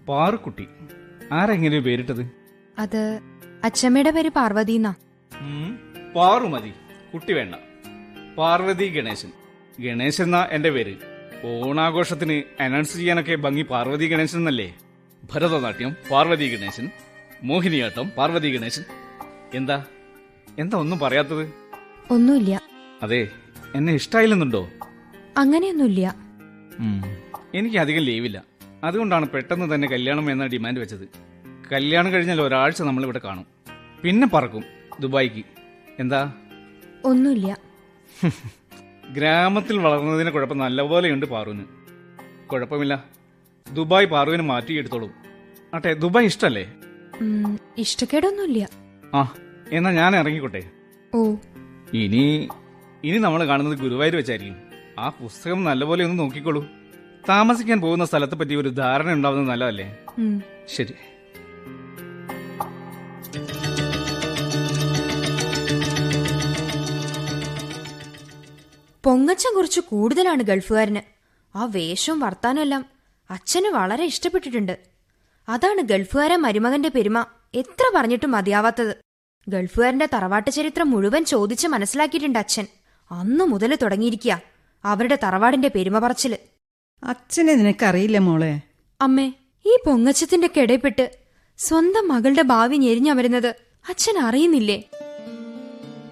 I: പാറുക്കുട്ടി ആരെങ്ങനെ പേരിട്ടത്?
E: അത് അച്ഛമ്മയുടെ പേര് പാർവതി എന്നാ.
I: ഉം, പാറു മതി. കുട്ടി വേണ്ട. പാർവതി ഗണേശൻ. ഗണേശൻ എന്നാ എന്റെ പേര്. ഓണാഘോഷത്തിന് അനൗൺസ് ചെയ്യാനൊക്കെ ഭംഗി പാർവതി ഗണേശൻ എന്നല്ലേ? ഭരതനാട്യം പാർവതി ഗണേശൻ മോഹിനിയാട്ടം പാർവതി ഗണേശൻ. എന്താ? എന്താ ഒന്നും പറയാത്തത്?
E: ഒന്നുമില്ല.
I: അതെ എന്നെ ഇഷ്ടായില്ലെന്നുണ്ടോ?
E: അങ്ങനെയൊന്നുമില്ല.
I: എനിക്ക് അധികം ലീവില്ല. അതുകൊണ്ടാണ് പെട്ടെന്ന് തന്നെ കല്യാണം എന്ന ഡിമാൻഡ് വെച്ചത്. കല്യാണം കഴിഞ്ഞാൽ ഒരാഴ്ച നമ്മൾ ഇവിടെ കാണും. പിന്നെ പറക്കും ദുബായിക്ക്. എന്താ?
E: ഒന്നുമില്ല.
I: ഗ്രാമത്തിൽ വളർന്നതിന് കുഴപ്പം നല്ലപോലെയുണ്ട് പാറുവിന്. കുഴപ്പമില്ല. ദുബായ് പാറുവിന് മാറ്റിയെടുത്തോളും. ആട്ടെ ദുബായ് ഇഷ്ടല്ലേ?
E: ഇഷ്ടക്കേടൊന്നുമില്ല.
I: ആ എന്നാ ഞാൻ ഇറങ്ങിക്കോട്ടെ.
E: ഓ.
I: ഇനി ഇനി നമ്മൾ കാണുന്നത് ഗുരുവായൂർ വെച്ചായിരിക്കും. ആ പുസ്തകം നല്ലപോലെ ഒന്ന് നോക്കിക്കോളൂ. താമസിക്കാൻ പോകുന്ന സ്ഥലത്തെ പറ്റി ഒരു ധാരണ ഉണ്ടാവുന്നത് നല്ലതല്ലേ? ശരി.
E: പൊങ്ങച്ചം കുറച്ച് കൂടുതലാണ് ഗൾഫുകാരന്. ആ വേഷവും വർത്താനം എല്ലാം അച്ഛന് വളരെ ഇഷ്ടപ്പെട്ടിട്ടുണ്ട്. അതാണ് ഗൾഫുകാരൻ മരുമകന്റെ പെരുമ. എത്ര പറഞ്ഞിട്ടും മതിയാവാത്തത്. ഗൾഫുകാരന്റെ തറവാട്ട് ചരിത്രം മുഴുവൻ ചോദിച്ച് മനസ്സിലാക്കിയിട്ടുണ്ട് അച്ഛൻ. അന്നു മുതൽ തുടങ്ങിയിരിക്കുക അവരുടെ തറവാടിന്റെ പെരുമ പറച്ചിൽ.
D: അച്ഛനെ നിനക്കറിയില്ല മോളെ.
E: അമ്മേ ഈ പൊങ്ങച്ചത്തിന്റെ കെടയപ്പെട്ട് സ്വന്തം മകളുടെ ഭാവി ഞെരിഞ്ഞ വരുന്നത് അച്ഛൻ അറിയുന്നില്ലേ?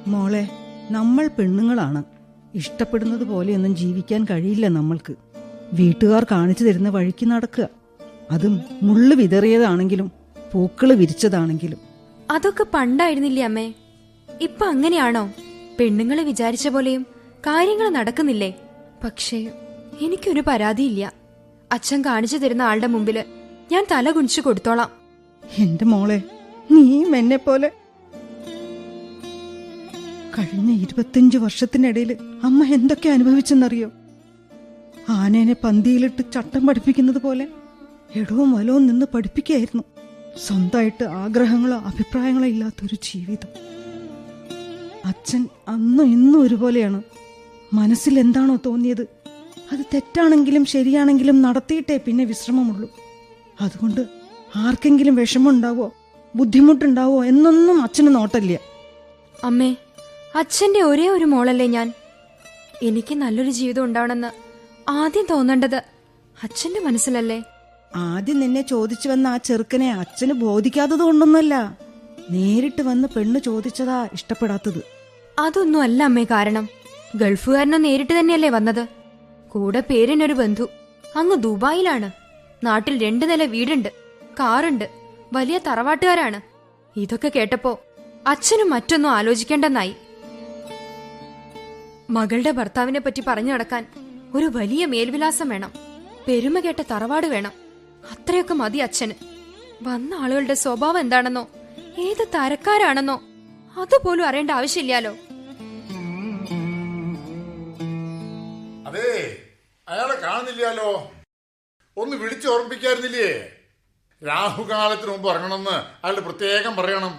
D: മോളെ നമ്മൾ പെണ്ണുങ്ങളാണ്. ഇഷ്ടപ്പെടുന്നത് പോലെയൊന്നും ജീവിക്കാൻ കഴിയില്ല നമ്മൾക്ക്. വീട്ടുകാർ കാണിച്ചു തരുന്ന വഴിക്ക് നടക്കുക. അതും മുള്ളു വിതറിയതാണെങ്കിലും പൂക്കൾ വിരിച്ചതാണെങ്കിലും.
E: അതൊക്കെ പണ്ടായിരുന്നില്ലേ അമ്മേ? ഇപ്പൊ അങ്ങനെയാണോ? പെണ്ണുങ്ങളെ വിചാരിച്ച പോലെയും കാര്യങ്ങൾ നടക്കുന്നില്ലേ? പക്ഷേ എനിക്കൊരു പരാതിയില്ല. അച്ഛൻ കാണിച്ചു തരുന്ന ആളുടെ മുമ്പിൽ ഞാൻ തല കുനിച്ചു കൊടുത്തോളാം.
D: എന്റെ മോളെ നീയും എന്നെ പോലെ. കഴിഞ്ഞ ഇരുപത്തിയഞ്ച് വർഷത്തിനിടയിൽ അമ്മ എന്തൊക്കെ അനുഭവിച്ചെന്നറിയോ? ആനേനെ പന്തിയിലിട്ട് ചട്ടം പഠിപ്പിക്കുന്നത് പോലെ. എടവും വലവും നിന്ന് പഠിപ്പിക്കുകയായിരുന്നു സ്വന്തമായിട്ട് ആഗ്രഹങ്ങളോ അഭിപ്രായങ്ങളോ ഇല്ലാത്തൊരു ജീവിതം. അച്ഛൻ അന്നും ഇന്നും ഒരുപോലെയാണ്. മനസ്സിൽ എന്താണോ തോന്നിയത്? അത് തെറ്റാണെങ്കിലും ശരിയാണെങ്കിലും നടത്തിയിട്ടേ പിന്നെ വിശ്രമമുള്ളൂ. അതുകൊണ്ട് ആർക്കെങ്കിലും വിഷമമുണ്ടാവോ ബുദ്ധിമുട്ടുണ്ടാവോ എന്നൊന്നും അച്ഛന് നോട്ടല്ല
E: അമ്മേ അച്ഛന്റെ ഒരേ ഒരു മോളല്ലേ ഞാൻ? എനിക്ക് നല്ലൊരു ജീവിതം ഉണ്ടാവണമെന്ന് ആദ്യം തോന്നേണ്ടത് അച്ഛന്റെ മനസ്സിലല്ലേ?
D: ആദ്യം നിന്നെ ചോദിച്ചു വന്ന ആ ചെറുക്കനെ അച്ഛന് ബോധിക്കാത്തത് കൊണ്ടൊന്നല്ല നേരിട്ട് വന്ന് പെണ്ണ് ചോദിച്ചതാ ഇഷ്ടപ്പെടാത്തത്.
E: അതൊന്നും അല്ല അമ്മേ കാരണം. ഗൾഫുകാരനോ നേരിട്ട് തന്നെയല്ലേ വന്നത്? കൂടെ പേരിനൊരു ബന്ധു. അങ്ങ് ദുബായിലാണ്. നാട്ടിൽ രണ്ടു നില വീടുണ്ട്. കാറുണ്ട്. വലിയ തറവാട്ടുകാരാണ്. ഇതൊക്കെ കേട്ടപ്പോ അച്ഛനും മറ്റൊന്നും ആലോചിക്കേണ്ടെന്നായി. മകളുടെ ഭർത്താവിനെ പറ്റി പറഞ്ഞു നടക്കാൻ ഒരു വലിയ മേൽവിലാസം വേണം. പെരുമ കേട്ട തറവാട് വേണം. അത്രയൊക്കെ മതി അച്ഛന്. വന്ന ആളുകളുടെ സ്വഭാവം എന്താണെന്നോ? ഏത് തരക്കാരാണെന്നോ? അതുപോലും അറിയേണ്ട ആവശ്യമില്ലാലോ
B: അതെ അയാളെ കാണുന്നില്ലല്ലോ. ഒന്ന് വിളിച്ചു ഓർമ്മിപ്പിക്കായിരുന്നില്ലേ രാഹുകാലത്തിന് മുമ്പ് ഇറങ്ങണമെന്ന് അയാളുടെ പ്രത്യേകം പറയണം.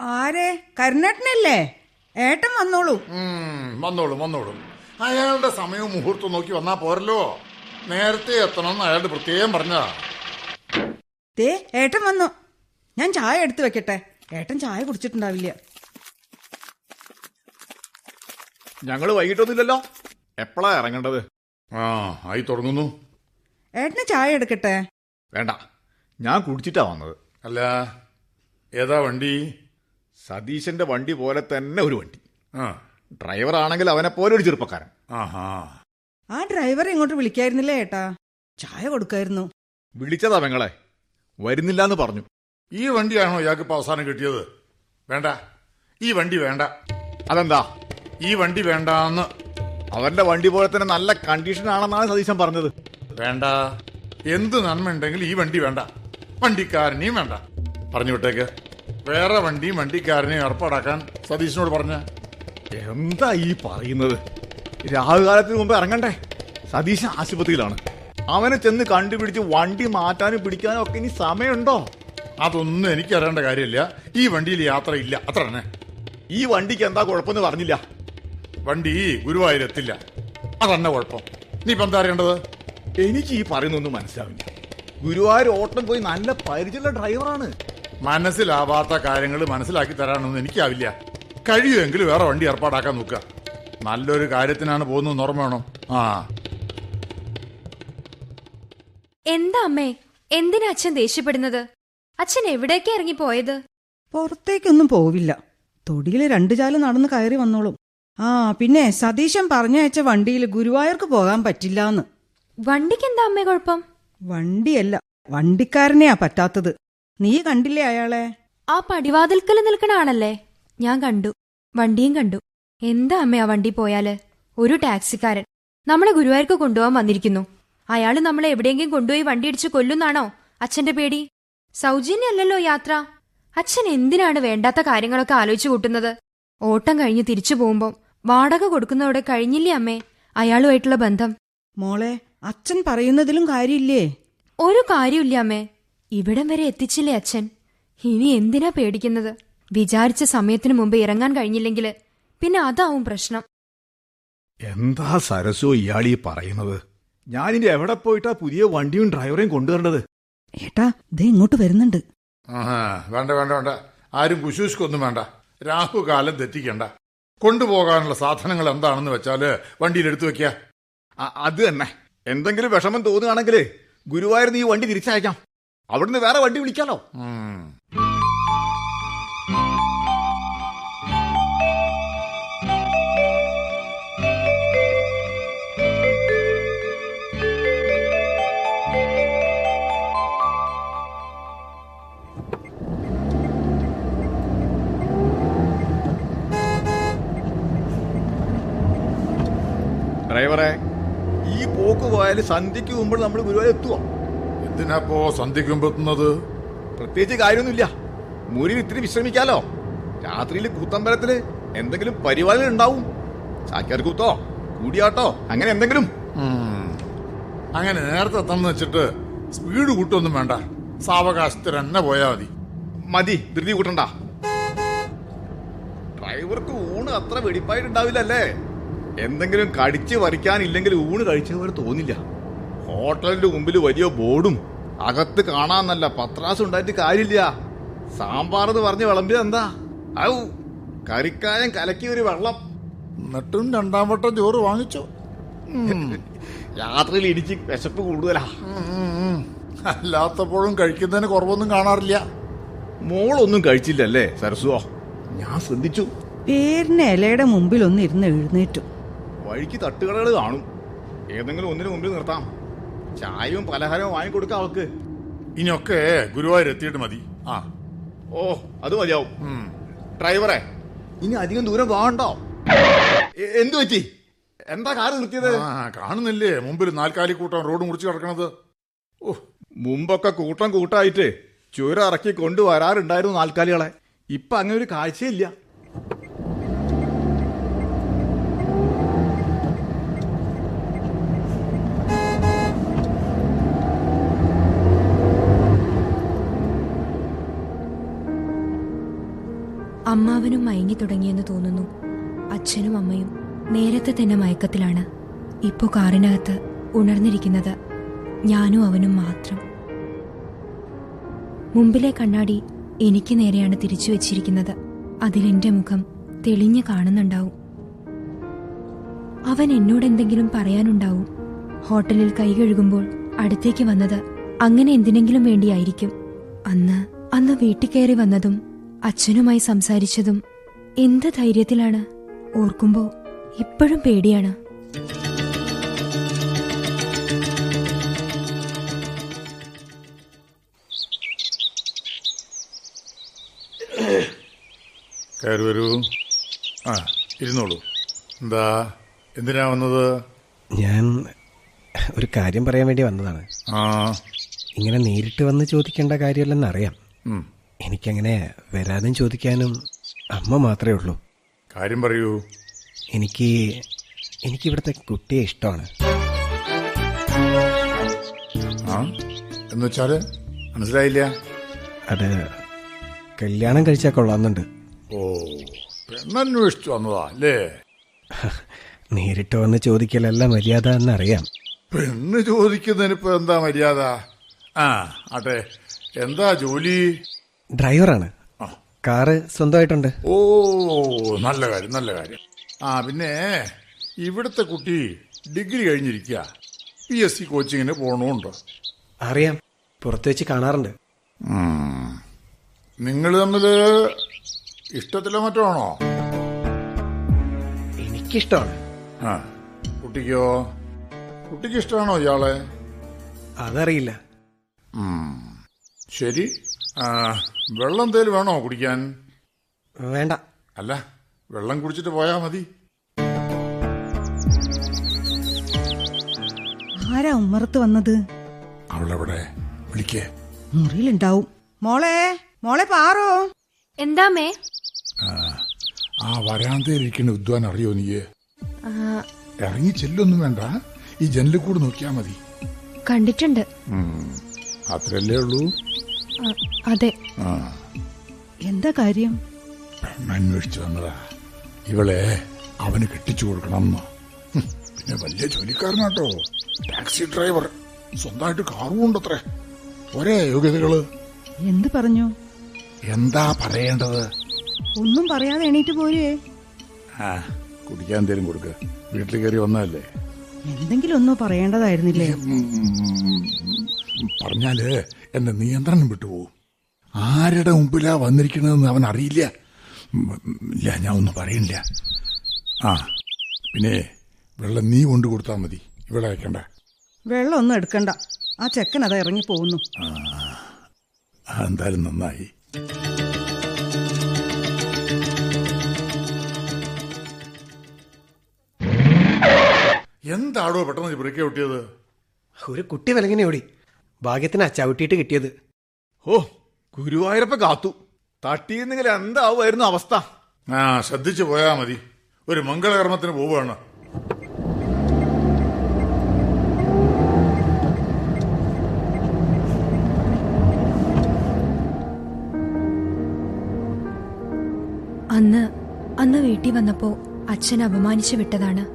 D: ആരെ? കരുണേട്ടനല്ലേ? ഏട്ടൻ വന്നോളൂ.
B: വന്നോളൂ വന്നോളൂ വന്നോളും. അയാളുടെ സമയവും മുഹൂർത്തവും നോക്കി വന്നാ പോരല്ലോ. നേരത്തെ എത്തണമെന്ന് അയാളുടെ പ്രത്യേകം പറഞ്ഞതാ.
D: ദേ ഏട്ടൻ വന്നു. ഞാൻ ചായ എടുത്തു വെക്കട്ടെ. ഏട്ടൻ ചായ കുടിച്ചിട്ടുണ്ടാവില്ല.
C: ഞങ്ങൾ വൈകിട്ടൊന്നുമില്ലല്ലോ. എപ്പോഴാ ഇറങ്ങേണ്ടത്?
B: ആ ആയി തുടങ്ങുന്നു.
D: ഏട്ടന് ചായ എടുക്കട്ടെ?
C: വേണ്ട. ഞാൻ കുടിച്ചിട്ടാ വന്നത്.
B: അല്ല ഏതാ വണ്ടി?
C: സതീശന്റെ വണ്ടി പോലെ തന്നെ ഒരു വണ്ടി.
B: ആ.
C: ഡ്രൈവർ ആണെങ്കിൽ അവനെ പോലെ ഒരു ചെറുപ്പക്കാരൻ.
B: ആഹാ.
D: ആ ഡ്രൈവർ ഇങ്ങോട്ട് വിളിക്കായിരുന്നില്ലേ ഏട്ടാ? ചായ കൊടുക്കായിരുന്നു.
C: വിളിച്ചതാ പെങ്ങളെ. വരുന്നില്ല എന്ന് പറഞ്ഞു.
B: ഈ വണ്ടിയാണോ ഇയാൾക്ക് ഇപ്പൊ അവസാനം കിട്ടിയത്? വേണ്ട. ഈ വണ്ടി വേണ്ട.
C: അതെന്താ?
B: ഈ വണ്ടി വേണ്ടാന്ന്.
C: അവന്റെ വണ്ടി പോലെ തന്നെ നല്ല കണ്ടീഷൻ ആണെന്നാണ് സതീശൻ പറഞ്ഞത്.
B: വേണ്ട. എന്ത് നന്മയുണ്ടെങ്കിൽ ഈ വണ്ടി വേണ്ട. വണ്ടിക്കാരനെയും വേണ്ട. പറഞ്ഞു വിട്ടേക്ക്. വേറെ വണ്ടിയും വണ്ടിക്കാരനെയും ഏർപ്പാടാക്കാൻ സതീശനോട് പറഞ്ഞ.
C: എന്താ ഈ പറയുന്നത്? രാഹുകാലത്തിന് മുമ്പ് ഇറങ്ങണ്ടേ? സതീശൻ ആശുപത്രിയിലാണ്. അവനെ ചെന്ന് കണ്ടുപിടിച്ച് വണ്ടി മാറ്റാനും പിടിക്കാനും ഒക്കെ ഇനി സമയമുണ്ടോ?
B: അതൊന്നും എനിക്ക് അറിയേണ്ട കാര്യമില്ല. ഈ വണ്ടിയിൽ യാത്ര ഇല്ല. അത്ര തന്നെ.
C: ഈ വണ്ടിക്ക് എന്താ കുഴപ്പമെന്ന് പറഞ്ഞില്ല.
B: വണ്ടി ഗുരുവായൂരെത്തില്ല. അതന്നെ കുഴപ്പം. നീ ഇപ്പം എന്താ അറിയേണ്ടത്?
C: എനിക്ക് ഈ പറയുന്നൊന്നും മനസ്സിലാവില്ല. ഗുരുവായൂർ ഓട്ടം പോയി നല്ല പരിചയമുള്ള ഡ്രൈവറാണ്.
B: മനസ്സിലാവാത്ത കാര്യങ്ങൾ മനസ്സിലാക്കി തരാനൊന്നും എനിക്കാവില്ല. കഴിയുമെങ്കിൽ വേറെ വണ്ടി ഏർപ്പാടാക്കാൻ നോക്കുക. നല്ലൊരു കാര്യത്തിനാണ് പോകുന്നത് ഓർമ്മ വേണം. ആ.
E: എന്താ അമ്മേ? എന്തിനാ അച്ഛൻ ദേഷ്യപ്പെടുന്നത്? അച്ഛൻ എവിടേക്കാ ഇറങ്ങിപ്പോയത്?
D: പുറത്തേക്കൊന്നും പോവില്ല. തൊടിയിൽ രണ്ടു ചാൽ നടന്ന് കയറി വന്നോളും. ആ പിന്നെ സതീശൻ പറഞ്ഞയച്ച വണ്ടിയിൽ ഗുരുവായൂർക്ക് പോകാൻ പറ്റില്ലാന്ന്.
E: വണ്ടിക്ക് എന്താ അമ്മേ കുഴപ്പം?
D: വണ്ടിയല്ല വണ്ടിക്കാരനെയാ പറ്റാത്തത്. നീ കണ്ടില്ലേ അയാളെ?
E: ആ പടിവാതിൽക്കൽ നിൽക്കണ ആണല്ലേ ഞാൻ കണ്ടു. വണ്ടിയും കണ്ടു. എന്താ അമ്മ ആ വണ്ടി പോയാൽ? ഒരു ടാക്സിക്കാരൻ. നമ്മളെ ഗുരുവായൂർക്ക് കൊണ്ടുപോകാൻ വന്നിരിക്കുന്നു. അയാൾ നമ്മളെ എവിടെയെങ്കിലും കൊണ്ടുപോയി വണ്ടി ഇടിച്ച് കൊല്ലുന്നാണോ? അച്ഛന്റെ പേടി. സൗജന്യല്ലല്ലോ യാത്ര. അച്ഛൻ എന്തിനാണ് വേണ്ടാത്ത കാര്യങ്ങളൊക്കെ ആലോചിച്ചു കൂട്ടുന്നത്? ഓട്ടം കഴിഞ്ഞ് തിരിച്ചു പോകുമ്പോ വാടക കൊടുക്കുന്നതോടെ കഴിഞ്ഞില്ലേ അമ്മേ? അയാളുമായിട്ടുള്ള ബന്ധം.
D: മോളെ അച്ഛൻ പറയുന്നതിലും കാര്യമില്ലേ?
E: ഒരു കാര്യമില്ല അമ്മേ. ഇവിടം വരെ എത്തിച്ചില്ലേ അച്ഛൻ? ഇനി എന്തിനാ പേടിക്കുന്നത്? വിചാരിച്ച സമയത്തിനു മുമ്പ് ഇറങ്ങാൻ കഴിഞ്ഞില്ലെങ്കിൽ പിന്നെ അതാവും പ്രശ്നം.
C: എന്താ സരസോ ഇയാളീ പറയുന്നത്? ഞാനിന്റെ എവിടെ പോയിട്ടാ പുതിയ വണ്ടിയും ഡ്രൈവറെയും കൊണ്ടുവരേണ്ടത്?
D: ഏട്ടാ ദേ ഇങ്ങോട്ട് വരുന്നുണ്ട്.
B: വേണ്ട വേണ്ട വേണ്ട. ആരും കുശൂശിക്കൊന്നും വേണ്ട. രാഹുകാലം തെറ്റിക്കണ്ട. കൊണ്ടുപോകാനുള്ള സാധനങ്ങൾ എന്താണെന്ന് വെച്ചാൽ വണ്ടിയിൽ എടുത്തു വെക്കുക
C: അ- അത് തന്നെ. എന്തെങ്കിലും വിഷമം തോന്നുകയാണെങ്കിൽ ഗുരുവായൂർ നീ വണ്ടി തിരിച്ചയക്കാം. അവിടുന്ന് വേറെ വണ്ടി വിളിക്കാലോ. ഡ്രൈവറെ ഈ പോക്ക് പോയാൽ സന്ധ്യക്ക് മുമ്പ് നമ്മൾ ഗുരുവായൂർ എത്തുവാ?
B: എന്തിനാപ്പോ സന്ധ്യക്കുമ്പോ എത്തുന്നത്?
C: പ്രത്യേകിച്ച് കാര്യമൊന്നുമില്ല. മുരി ഇത്തിരി വിശ്രമിക്കാലോ. രാത്രിയിൽ കൂത്തമ്പലത്തിൽ എന്തെങ്കിലും പരിപാടികൾ ഉണ്ടാവും. ചാക്യാർ കൂത്തോ കൂടിയാട്ടോ അങ്ങനെ എന്തെങ്കിലും.
B: അങ്ങനെ നേരത്തെ എത്തണം വെച്ചിട്ട് സ്പീഡ് കൂട്ടൊന്നും വേണ്ട. സാവകാശത്തിൽ തന്നെ പോയാ മതി.
C: മതി ധൃതി കൂട്ടണ്ട. ഡ്രൈവർക്ക് ഊണ് അത്ര വെടിപ്പായിട്ടുണ്ടാവില്ലല്ലേ? എന്തെങ്കിലും കടിച്ച് വരിക്കാനില്ലെങ്കിൽ ഊണ് കഴിച്ച പോലെ തോന്നില്ല. ഹോട്ടലിന്റെ മുമ്പിൽ വലിയ ബോർഡും അകത്ത് കാണാന്നല്ല പത്രാസ് ഉണ്ടായിട്ട് കാര്യമില്ല. സാമ്പാർ എന്ന് പറഞ്ഞ് വിളമ്പിയത് എന്താ? ഔ കരിക്കായൻ കലക്കി ഒരു വെള്ളം.
B: എന്നിട്ടും രണ്ടാം വട്ടം ചോറ് വാങ്ങിച്ചോ.
C: രാത്രിയിൽ ഇടിച്ച് വിശപ്പ് കൂടുതലാ.
B: അല്ലാത്തപ്പോഴും കഴിക്കുന്നതിന് കുറവൊന്നും കാണാറില്ല.
C: മോളൊന്നും കഴിച്ചില്ലല്ലേ സരസുവോ? ഞാൻ ശ്രദ്ധിച്ചു.
D: പേരിന് ഇലയുടെ മുമ്പിൽ ഒന്ന് ഇരുന്ന് എഴുന്നേറ്റു.
C: വഴിക്ക് തട്ടുകടകൾ കാണും. ഏതെങ്കിലും ഒന്നിനു മുമ്പിൽ നിർത്താം. ചായയും പലഹാരവും വാങ്ങിക്കൊടുക്കാം അവൾക്ക്.
B: ഇനിയൊക്കെ ഗുരുവായൂർ എത്തിയിട്ട് മതി. ആ.
C: ഓ അത് മതിയാവും. ഡ്രൈവറെ ഇനി അധികം ദൂരം പോകണ്ടോ. എന്തു പറ്റി? എന്താ കാറ് നിർത്തിയത്?
B: കാണുന്നില്ലേ. മുമ്പിൽ നാൽക്കാലി കൂട്ടം റോഡ് മുറിച്ച് കിടക്കണത്. ഓ
C: മുമ്പൊക്കെ കൂട്ടം കൂട്ടായിട്ട് ചുരം ഇറക്കി കൊണ്ടുവരാറുണ്ടായിരുന്നു നാൽക്കാലികളെ. ഇപ്പൊ അങ്ങനെ ഒരു കാഴ്ചയില്ല.
E: അമ്മാവനും മയങ്ങി തുടങ്ങിയെന്ന് തോന്നുന്നു. അച്ഛനും അമ്മയും നേരത്തെ തന്നെ മയക്കത്തിലാണ്. ഇപ്പോൾ കാറിനകത്ത് ഉണർന്നിരിക്കുന്നത് ഞാനും അവനും മാത്രം. മുമ്പിലെ കണ്ണാടി എനിക്ക് നേരെയാണ് തിരിച്ചു വെച്ചിരിക്കുന്നത്. അതിലെന്റെ മുഖം തെളിഞ്ഞു കാണുന്നുണ്ടാവും. അവൻ എന്നോട് എന്തെങ്കിലും പറയാനുണ്ടാവും. ഹോട്ടലിൽ കൈ കഴുകുമ്പോൾ അടുത്തേക്ക് വന്നത് അങ്ങനെ എന്തിനെങ്കിലും വേണ്ടിയായിരിക്കും. അന്ന് അന്ന് വീട്ടിൽ കയറി വന്നതും അച്ഛനുമായി സംസാരിച്ചതും എന്ത് ധൈര്യത്തിലാണ് ഓർക്കുമ്പോ ഇപ്പോഴും പേടിയാണ്.
B: കയറി വരൂ. ആ ഇരുന്നോളൂ. എന്താ എന്തിനാ വന്നത്?
J: ഞാൻ ഒരു കാര്യം പറയാൻ വേണ്ടി വന്നതാണ്.
B: ആ.
J: ഇങ്ങനെ നേരിട്ട് വന്ന് ചോദിക്കേണ്ട കാര്യമല്ലെന്ന് അറിയാം.
B: ഉം.
J: എനിക്കങ്ങനെ വരാനും ചോദിക്കാനും അമ്മ മാത്രമേ ഉള്ളൂ.
B: കാര്യം പറയൂ.
J: എനിക്ക് എനിക്കിവിടുത്തെ കുട്ടിയെ ഇഷ്ടമാണ്.
B: എന്നുവെച്ചാൽ എന്ന് മനസ്സിലായില്ല.
J: അത് കല്യാണം കഴിച്ചാൽ കൊള്ളാന്നുണ്ട്
B: ഓ പെണ്ണന്വേഷിച്ചു വന്നതാ അല്ലേ?
J: നേരിട്ട് വന്ന് ചോദിക്കലല്ല മര്യാദ എന്നറിയാം.
B: പെണ്ണ് ചോദിക്കുന്നതിനിപ്പോ എന്താ മര്യാദ? ആ അതെ. എന്താ ജോലി?
J: ഡ്രൈവറാണ്. കാറ് സ്വന്തമായിട്ടുണ്ട്.
B: ഓ നല്ല കാര്യം നല്ല കാര്യം. ആ പിന്നെ ഇവിടുത്തെ കുട്ടി ഡിഗ്രി കഴിഞ്ഞിരിക്കുക പി എസ് സി കോച്ചിങ്ങിന് പോകണമുണ്ടോ
J: അറിയാം. പുറത്ത് വെച്ച് കാണാറുണ്ട്.
B: നിങ്ങൾ തമ്മിൽ ഇഷ്ടത്തിലോ മറ്റോ ആണോ?
J: എനിക്കിഷ്ടമാണ്.
B: ആ കുട്ടിക്കോ? കുട്ടിക്ക് ഇഷ്ടമാണോ ഇയാളെ?
J: അതറിയില്ല.
B: ശരി. വെള്ളം എന്തേലും വേണോ കുടിക്കാൻ?
J: വേണ്ട.
B: അല്ല വെള്ളം കുടിച്ചിട്ട് പോയാ മതി.
D: ആരാ ഉമ്മറത്ത് വന്നത്?
B: അവളെവിടെ? വിളിക്കേ.
D: മുറിയിലുണ്ടാവും. മോളെ മോളെ പാറോ?
G: എന്താമേ
B: ആ വരാന്തയിലിരിക്കുന്ന വിദ്വാൻ അറിയോ നീയെ? ഇറങ്ങി ചെല്ലൊന്നും വേണ്ട. ഈ ജനലിൽ കൂടെ നോക്കിയാ മതി.
E: കണ്ടിട്ടുണ്ട്.
B: അത്രല്ലേ ഉള്ളൂ?
E: അതെ.
D: എന്താ കാര്യം?
B: പെണ്ണന്വേഷിച്ചു വന്നതാ. ഇവളെ അവന് കെട്ടിച്ചു കൊടുക്കണം പിന്നെ വലിയ ജോലിക്കാരനാട്ടോ. Taxi driver. സ്വന്തമായിട്ട് കാറും ഉണ്ടത്രേ. ഒരേ യോഗ്യതകൾ.
D: എന്ത് പറഞ്ഞു?
B: എന്താ പറയേണ്ടത്?
D: ഒന്നും പറയാതെ എണീറ്റ് പോരുവേ
B: ആ കുടിക്കാൻ എന്തേലും കൊടുക്ക. വീട്ടിൽ കയറി വന്നതല്ലേ.
D: എന്തെങ്കിലും ഒന്നും പറയേണ്ടതായിരുന്നില്ലേ?
B: പറഞ്ഞാൽ എന്റെ നിയന്ത്രണം വിട്ടുപോകും. ആരുടെ മുമ്പിലാ വന്നിരിക്കണതെന്ന് അവൻ അറിയില്ല. ഇല്ല ഞാൻ ഒന്നും പറയണില്ല. ആ പിന്നെ വെള്ളം നീ കൊണ്ടു കൊടുത്താൽ മതി. ഇവിടെ അയക്കണ്ട.
D: വെള്ളം ഒന്നും എടുക്കണ്ട. ആ ചെക്കൻ അതാ ഇറങ്ങി പോകുന്നു
B: ആ, എന്തായാലും നന്നായി. എന്താടോ പെട്ടെന്ന് ബ്രേക്ക് ഔട്ടിയത്?
J: ഒരു കുട്ടി വിലങ്ങനെ ഓടി. ഭാഗ്യത്തിന് ചവിട്ടിയിട്ട് കിട്ടിയത്.
C: ഓ ഗുരുവായൂരപ്പ കാത്തു. തട്ടിയെന്നെങ്കിൽ എന്താവുമായിരുന്നു അവസ്ഥ?
B: ആ ശ്രദ്ധിച്ചു പോയാ മതി. ഒരു മംഗളകർമ്മത്തിന് പോവുകയാണ്.
E: അന്ന് അന്ന് വീട്ടിൽ വന്നപ്പോ അച്ഛൻ അപമാനിച്ചു വിട്ടതാണ്.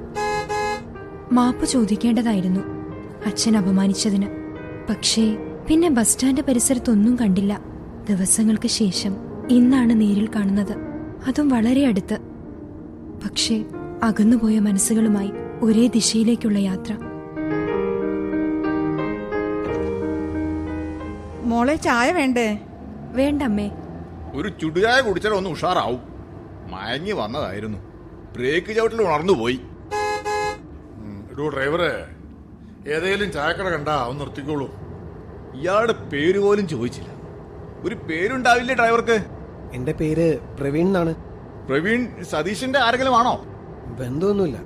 E: മാപ്പ് ചോദിക്കേണ്ടതായിരുന്നു അച്ഛൻ അപമാനിച്ചതിന്. പക്ഷേ പിന്നെ ബസ് സ്റ്റാൻഡ് പരിസരത്തൊന്നും കണ്ടില്ല. ദിവസങ്ങൾക്ക് ശേഷം ഇന്നാണ് നേരിൽ കാണുന്നത്. അതും വളരെ അടുത്ത്. പക്ഷേ അകന്നുപോയ മനസ്സുകളുമായി ഒരേ ദിശയിലേക്കുള്ള യാത്ര.
D: മോളെ ചായ വേണ്ടേ?
E: വേണ്ടമ്മേ.
C: ഒരു ചുടുചായ കുടിച്ചാൽ ഒന്ന് ഉഷാറാവും. മയങ്ങി വന്നതായിരുന്നു. ബ്രേക്ക് ചവിട്ടിൽ ഉണർന്നു പോയി
B: ഡ്രൈവറെ ഏതെങ്കിലും ചായക്കട കണ്ടാ അവൻ നിർത്തിക്കോളൂ.
C: ഇയാളുടെ പേര് പോലും ചോദിച്ചില്ല. ഒരു പേരുണ്ടാവില്ലേ ഡ്രൈവർക്ക്?
J: എന്റെ പേര് പ്രവീൺ എന്നാണ്.
C: പ്രവീൺ സതീഷിന്റെ ആരെങ്കിലും ആണോ?
J: ബന്ധമൊന്നുമില്ല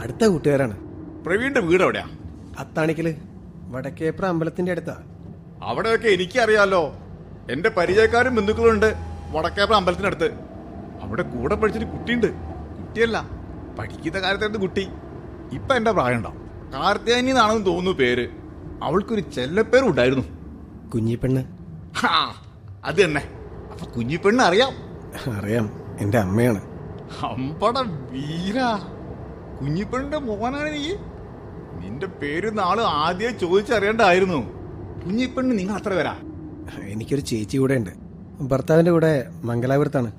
J: അടുത്ത കൂട്ടുകാരാണ്.
C: പ്രവീണിന്റെ വീട് എവിടെയാ?
J: അത്താണിക്കൽ വടക്കേപ്ര അമ്പലത്തിന്റെ അടുത്താ.
C: അവിടെയൊക്കെ എനിക്കറിയാലോ. എന്റെ പരിചയക്കാരും ബന്ധുക്കളും ഉണ്ട് വടക്കേപ്ര അമ്പലത്തിനടുത്ത് അവിടെ കൂടെ പഠിച്ചൊരു കുട്ടിയുണ്ട്. കുട്ടിയല്ല പഠിക്കുന്ന കാര്യത്തിനടുത്ത് കുട്ടി. ഇപ്പൊ എന്റെ പ്രായമുണ്ടാവും കാർത്തിയാനി എന്നാണെന്ന് തോന്നുന്നു പേര്. അവൾക്കൊരു ചെല്ലപ്പേരും ഉണ്ടായിരുന്നു.
J: കുഞ്ഞിപ്പെണ്ണ്.
C: അത് തന്നെ. അപ്പൊ കുഞ്ഞിപ്പെണ്ണ് അറിയാം.
J: അറിയാം. എന്റെ അമ്മയാണ്.
C: അമ്പട വീര. കുഞ്ഞിപ്പെണ്ണിന്റെ മോനാണ് നീ? നിന്റെ പേര് നാൾ ആദ്യം ചോദിച്ചറിയണ്ടായിരുന്നു കുഞ്ഞിപ്പെണ്ണ് നിങ്ങൾ അത്ര വരാ
J: എനിക്കൊരു ചേച്ചി കൂടെ ഉണ്ട്. ഭർത്താവിന്റെ കൂടെ മംഗലാപുരത്താണ്.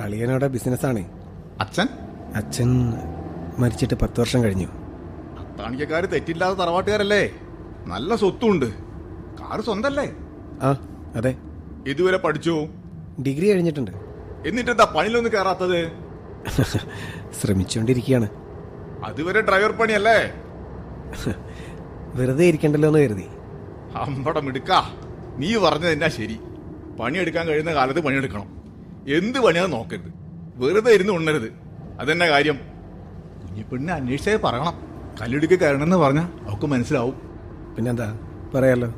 J: അളിയനോടെ ബിസിനസ്സാണ്
C: അച്ഛൻ?
J: അച്ഛൻ മരിച്ചിട്ട് പത്ത് വർഷം കഴിഞ്ഞു.
C: അത്താണിക്കക്കാര് തെറ്റില്ലാത്ത തറവാട്ടുകാരല്ലേ? നല്ല സ്വത്തുണ്ട്. കാറ് സ്വന്തല്ലേ?
J: ആ അതെ.
C: ഇതുവരെ പഠിച്ചു?
J: ഡിഗ്രി കഴിഞ്ഞിട്ടുണ്ട്.
C: എന്നിട്ടെന്താ പണിയിലൊന്നും കയറാത്തത്
J: ശ്രമിച്ചുകൊണ്ടിരിക്കുകയാണ്
C: അതുവരെ ഡ്രൈവർ പണിയല്ലേ?
J: വെറുതെ ഇരിക്കണ്ടല്ലോ എന്ന് കരുതി.
C: അമ്പടം എടുക്ക നീ പറഞ്ഞത് എന്നാ ശരി. പണിയെടുക്കാൻ കഴിയുന്ന കാലത്ത് പണിയെടുക്കണം. എന്ത് പണിയാ നോക്കരുത്. വെറുതെ ഇരുന്ന് ഉണ്ണരുത്. അതെന്നെ കാര്യം? കുഞ്ഞിപ്പെണ്ണിനെ അന്വേഷിച്ചേ പറയണം. കല്ലെടുക്ക് കയറണമെന്ന് പറഞ്ഞാൽ അവക്ക് മനസ്സിലാവും.
J: പിന്നെന്താ? പറയാലോ.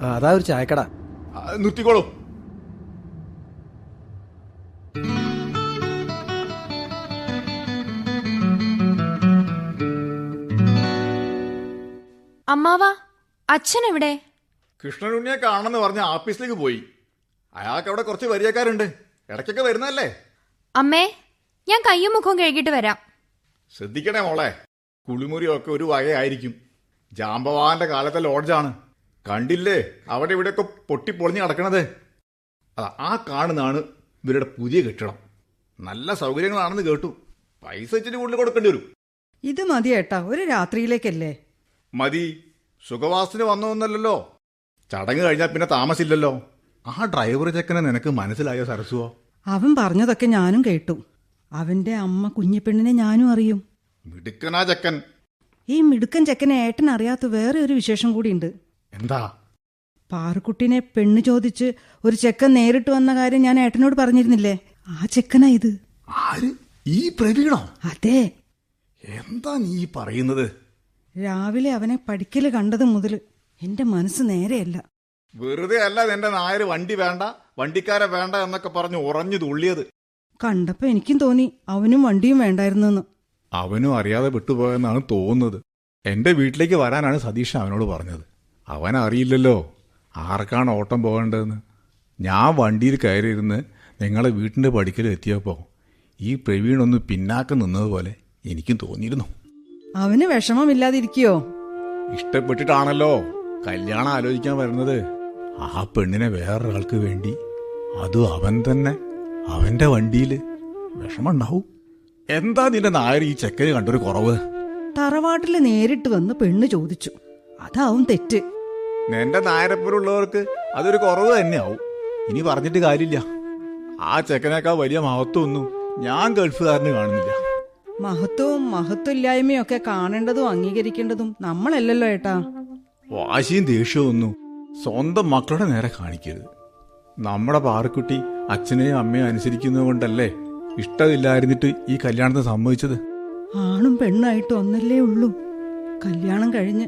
J: ആ അതാ ഒരു ചായക്കട.
C: നിർത്തിക്കോളൂ.
G: അമ്മാവാ അച്ഛൻ എവിടെ
C: കൃഷ്ണനുണ്ണിയെ കാണണമെന്ന് പറഞ്ഞ ആഫീസിലേക്ക് പോയി. അയാൾക്ക് അവിടെ കുറച്ച് വരിയക്കാരുണ്ട്. ഇടയ്ക്കൊക്കെ വരുന്നല്ലേ
G: അമ്മേ ഞാൻ കയ്യും മുഖവും കഴുകിയിട്ട് വരാം.
C: ശ്രദ്ധിക്കണേ മോളെ. കുളിമുറിയൊക്കെ ഒരു വകയായിരിക്കും. ജാമ്പവാന്റെ കാലത്തെ ലോഡ്ജാണ്. കണ്ടില്ലേ? അവിടെ ഇവിടെയൊക്കെ പൊട്ടിപ്പൊളിഞ്ഞ് കിടക്കണത്. അതാ ആ കാണുന്നതാണ് ഇവരുടെ പുതിയ കെട്ടിടം. നല്ല സൗകര്യങ്ങളാണെന്ന് കേട്ടു. പൈസ ഇച്ചിരി കൂടുതൽ കൊടുക്കേണ്ടി വരും.
D: ഇത് മതി ഏട്ടാ ഒരു രാത്രിയിലേക്കല്ലേ?
C: മതി. സുഖവാസത്തിന് വന്നോന്നല്ലോ ചടങ്ങ് കഴിഞ്ഞാൽ പിന്നെ താമസില്ലല്ലോ. ആ ഡ്രൈവർ ചെക്കനെ നിനക്ക് മനസ്സിലായോ സരസുവോ?
D: അവൻ പറഞ്ഞതൊക്കെ ഞാനും കേട്ടു. അവന്റെ അമ്മ കുഞ്ഞിപ്പെണ്ണിനെ ഞാനും അറിയും.
C: മിടുക്കനാ ചക്കൻ.
D: ഈ മിടുക്കൻ ചെക്കനെ ഏട്ടൻ അറിയാത്ത വേറെ ഒരു വിശേഷം കൂടിയുണ്ട്.
C: എന്താ?
D: പാറുക്കുട്ടിനെ പെണ്ണ് ചോദിച്ച് ഒരു ചെക്കൻ നേരിട്ട് വന്ന കാര്യം ഞാൻ ഏട്ടനോട് പറഞ്ഞിരുന്നില്ലേ? ആ ചെക്കനാ ഇത്.
C: ആര്? ഈ പ്രവീണോ?
D: അതെ.
C: എന്താ നീ പറയുന്നത്?
D: രാവിലെ അവനെ പഠിക്കൽ കണ്ടത് മുതൽ എന്റെ മനസ്സ് നേരെയല്ല.
C: വെറുതെ അല്ല നിന്റെ നായര് വണ്ടി വേണ്ട വണ്ടിക്കാരെ വേണ്ട എന്നൊക്കെ പറഞ്ഞു ഉറഞ്ഞു തുള്ളിയത്.
D: കണ്ടപ്പോ എനിക്കും തോന്നി അവനും വണ്ടിയും വേണ്ടായിരുന്നെന്ന്.
C: അവനും അറിയാതെ വിട്ടുപോയെന്നാണ് തോന്നുന്നത്. എന്റെ വീട്ടിലേക്ക് വരാനാണ് സതീഷ് അവനോട് പറഞ്ഞത്. അവൻ അറിയില്ലല്ലോ ആർക്കാണ് ഓട്ടം പോകേണ്ടതെന്ന്? ഞാൻ വണ്ടിയിൽ കയറിയിരുന്ന് നിങ്ങളെ വീട്ടിന്റെ പടിക്കൽ എത്തിയപ്പോൾ ഈ പ്രവീൺ ഒന്ന് പിന്നാക്കം നിന്നതുപോലെ എനിക്കും തോന്നിയിരുന്നു.
D: അവന് വിഷമമില്ലാതിരിക്കയോ?
C: ഇഷ്ടപ്പെട്ടിട്ടാണല്ലോ കല്യാണം ആലോചിക്കാൻ വരുന്നത്. ആ പെണ്ണിനെ വേറൊരാൾക്ക് വേണ്ടി അതും അവൻ തന്നെ. അവന്റെ വണ്ടിയിൽ വിഷമുണ്ടാവും എന്താ നിന്റെ നായർ ഈ ചെക്കന് കണ്ടൊരു കുറവ്?
D: തറവാട്ടിൽ നേരിട്ട് വന്ന് പെണ്ണ് ചോദിച്ചു. അതാവും തെറ്റ്.
C: നിന്റെ നായരപ്പുരമുള്ളവർക്ക് അതൊരു കുറവ് തന്നെയാവും. ഇനി പറഞ്ഞിട്ട് കാര്യമില്ല. ആ ചെക്കനേക്കാൾ വലിയ മഹത്വമൊന്നും ഞാൻ ഗൾഫുകാരന് കാണുന്നില്ല.
D: മഹത്വവും മഹത്വമില്ലായ്മയും ഒക്കെ കാണേണ്ടതും അംഗീകരിക്കേണ്ടതും നമ്മളല്ലല്ലോ ഏട്ടാ.
C: വാശിയും ദേഷ്യവും ഒന്നും സ്വന്തം മക്കളുടെ നേരെ കാണിക്കരുത്. നമ്മുടെ പാറക്കുട്ടി അച്ഛനെയും അമ്മയും അനുസരിക്കുന്നത് കൊണ്ടല്ലേ ഇഷ്ടമില്ലായിരുന്നിട്ട് ഈ കല്യാണത്തിന് സമ്മതിച്ചത്?
D: ആണും പെണ്ണായിട്ട് ഒന്നല്ലേ ഉള്ളൂ. കല്യാണം കഴിഞ്ഞ്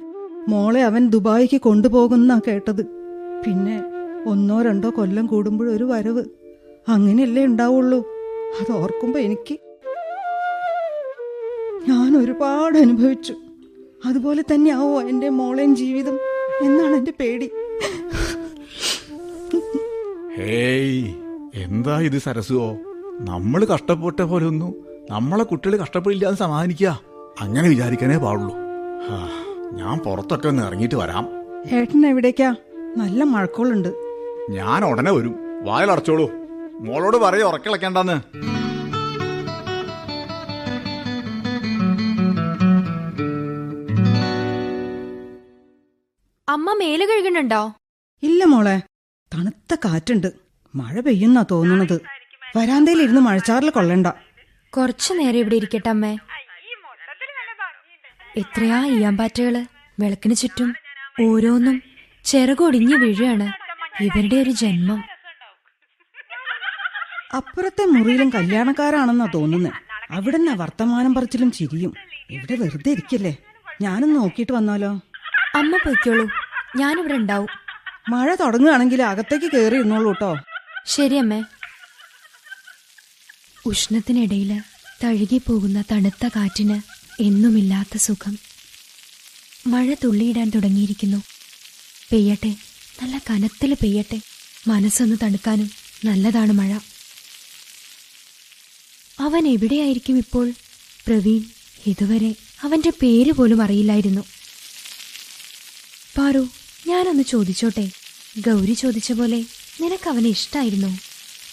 D: മോളെ അവൻ ദുബായിക്ക് കൊണ്ടുപോകുന്ന കേട്ടത്. പിന്നെ ഒന്നോ രണ്ടോ കൊല്ലം കൂടുമ്പോഴൊരു വരവ്. അങ്ങനെയല്ലേ ഉണ്ടാവുള്ളൂ. അത് ഓർക്കുമ്പോ എനിക്ക് ഞാൻ ഒരുപാട് അനുഭവിച്ചു. അതുപോലെ തന്നെ ആവോ എന്റെ മോളെയും ജീവിതം എന്നാണ് എന്റെ പേടി.
C: ഹേയ് എന്താ ഇത് സരസുവോ? നമ്മൾ കഷ്ടപ്പെട്ട പോലെ ഒന്നും. നമ്മളെ കുട്ടികൾ കഷ്ടപ്പെടില്ലാതെ സമാധാനിക്കുക അങ്ങനെ വിചാരിക്കാനേ പാടുള്ളൂ. ഞാൻ പുറത്തൊക്കെ ഒന്ന് ഇറങ്ങിയിട്ട് വരാം.
D: ഏട്ടൻ എവിടേക്കാ? നല്ല മഴക്കോളുണ്ട്.
C: ഞാൻ ഉടനെ വരും. വായലടച്ചോളൂ. മോളോട് പറയും ഉറക്കിളക്കണ്ടെന്ന്.
G: അമ്മ മേൽ കഴുകുന്നുണ്ടോ?
D: ഇല്ല മോളെ തണുത്ത കാറ്റുണ്ട്. മഴ പെയ്യുന്നാ തോന്നുന്നത് വരാന്തയിലിരുന്ന് മഴച്ചാറിൽ കൊള്ളണ്ട.
E: കുറച്ചു നേരം ഇവിടെ ഇരിക്കട്ടെ അമ്മേ. എത്രയാ ഈയാമ്പാറ്റകൾ വിളക്കിന് ചുറ്റും ഓരോന്നും ചിറകൊടിഞ്ഞു വീഴുകയാണ്. ഇവരുടെ ഒരു ജന്മം.
D: അപ്പുറത്തെ മുറിയിലും കല്യാണക്കാരാണെന്നാ തോന്നുന്നത് അവിടെന്നാ വർത്തമാനം പറച്ചിലും ചിരിയും. ഇവിടെ വെറുതെ ഇരിക്കില്ലേ? ഞാനും നോക്കിയിട്ട് വന്നാലോ?
E: അമ്മ പൊയ്ക്കോളൂ. ഞാനിവിടെ ഉണ്ടാവും.
D: മഴ തുടങ്ങുകയാണെങ്കിൽ അകത്തേക്ക് കയറി ഇരുന്നോളൂ കേട്ടോ
E: ശരി അമ്മേ. ഉഷ്ണത്തിനിടയിൽ തഴുകിപ്പോകുന്ന തണുത്ത കാറ്റിന് എന്നുമില്ലാത്ത സുഖം. മഴ തുള്ളിയിടാൻ തുടങ്ങിയിരിക്കുന്നു. പെയ്യട്ടെ നല്ല കനത്തിൽ പെയ്യട്ടെ. മനസ്സൊന്ന് തണുക്കാനും നല്ലതാണ് മഴ. അവൻ എവിടെയായിരിക്കും ഇപ്പോൾ? പ്രവീൺ ഇതുവരെ അവന്റെ പേര് പോലും അറിയില്ലായിരുന്നു. പാറു ഞാനൊന്ന് ചോദിച്ചോട്ടെ? ഗൗരി ചോദിച്ച പോലെ നിനക്ക് അവനെ ഇഷ്ടായിരുന്നു?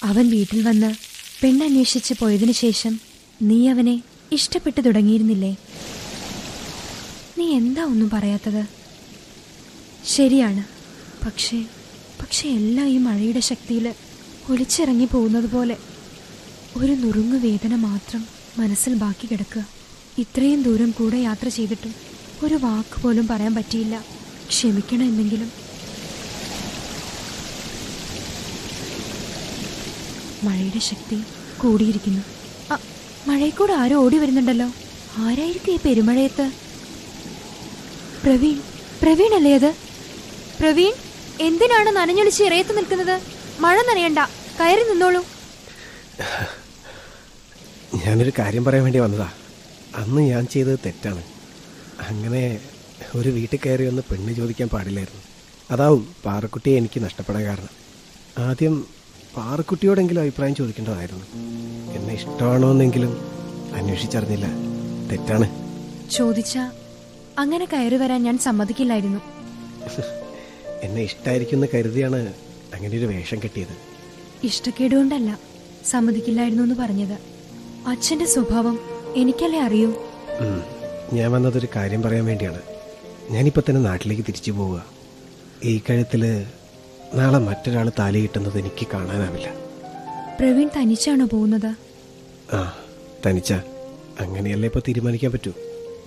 E: അവൻ വീട്ടിൽ വന്ന് പെണ്ണന്വേഷിച്ച് പോയതിനു ശേഷം നീ അവനെ ഇഷ്ടപ്പെട്ടു തുടങ്ങിയിരുന്നില്ലേ? നീ എന്താ ഒന്നും പറയാത്തത്? ശരിയാണ്. പക്ഷേ പക്ഷേ എല്ലാം ഈ മഴയുടെ ശക്തിയിൽ ഒളിച്ചിറങ്ങി പോകുന്നത് പോലെ ഒരു നുറുങ്ങു വേദന മാത്രം മനസ്സിൽ ബാക്കി കിടക്കുക. ഇത്രയും ദൂരം കൂടെ യാത്ര ചെയ്തിട്ടും ഒരു വാക്ക് പോലും പറയാൻ പറ്റിയില്ല. ക്ഷമിക്കണമെന്നെങ്കിലും മഴയുടെ ശക്തി കൂടിയിരിക്കുന്നു. മഴയെക്കൂടെ ആരോ ഓടി വരുന്നുണ്ടല്ലോ. ആരായിരിക്കും ഈ പെരുമഴയത്ത്? പ്രവീൺ പ്രവീൺ അല്ലേ അത്? പ്രവീൺ എന്തിനാണ് നനഞ്ഞൊളിച്ച് ഇറയത്ത് നിൽക്കുന്നത്? മഴ നനയണ്ട കയറി നിന്നോളൂ.
J: ഞാനൊരു കാര്യം പറയാൻ വേണ്ടി വന്നതാ. അന്ന് ഞാൻ ചെയ്തത് തെറ്റാണ്. അങ്ങനെ ഒരു വീട്ടിൽ കയറി ഒന്ന് പെണ്ണ് ചോദിക്കാൻ പാടില്ലായിരുന്നു. അതാവും പാറക്കുട്ടിയെ എനിക്ക് നഷ്ടപ്പെടാൻ കാരണം. ആദ്യം പാറക്കുട്ടിയോടെങ്കിലും അഭിപ്രായം ചോദിക്കേണ്ടതായിരുന്നു. എന്നെ ഇഷ്ടമാണോ എന്നെങ്കിലും അന്വേഷിച്ചറിഞ്ഞില്ല. തെറ്റാണ്.
E: ചോദിച്ച അങ്ങനെ കയറി വരാൻ ഞാൻ സമ്മതിക്കില്ലായിരുന്നു.
J: എന്നെ ഇഷ്ടമായിരിക്കുമെന്ന് കരുതിയാണ് അങ്ങനെ ഒരു വേഷം കെട്ടിയത്.
E: ഇഷ്ടക്കേടുകൊണ്ടല്ല സമ്മതിക്കില്ലായിരുന്നു എന്ന് പറഞ്ഞത്. അച്ഛന്റെ സ്വഭാവം എനിക്കല്ലേ അറിയൂ.
J: ഞാൻ വന്നതൊരു കാര്യം പറയാൻ വേണ്ടിയാണ്. ഞാനിപ്പോൾ തന്നെ നാട്ടിലേക്ക് തിരിച്ചു പോവുക. ഈ കഴുത്തിൽ നാളെ മറ്റൊരാൾ താലി കിട്ടുന്നത് എനിക്ക് കാണാനാവില്ല.
E: പ്രവീൺ തനിച്ചാണോ പോകുന്നത്?
J: ആ തനിച്ച. അങ്ങനെയല്ലേ ഇപ്പോൾ തീരുമാനിക്കാൻ പറ്റൂ?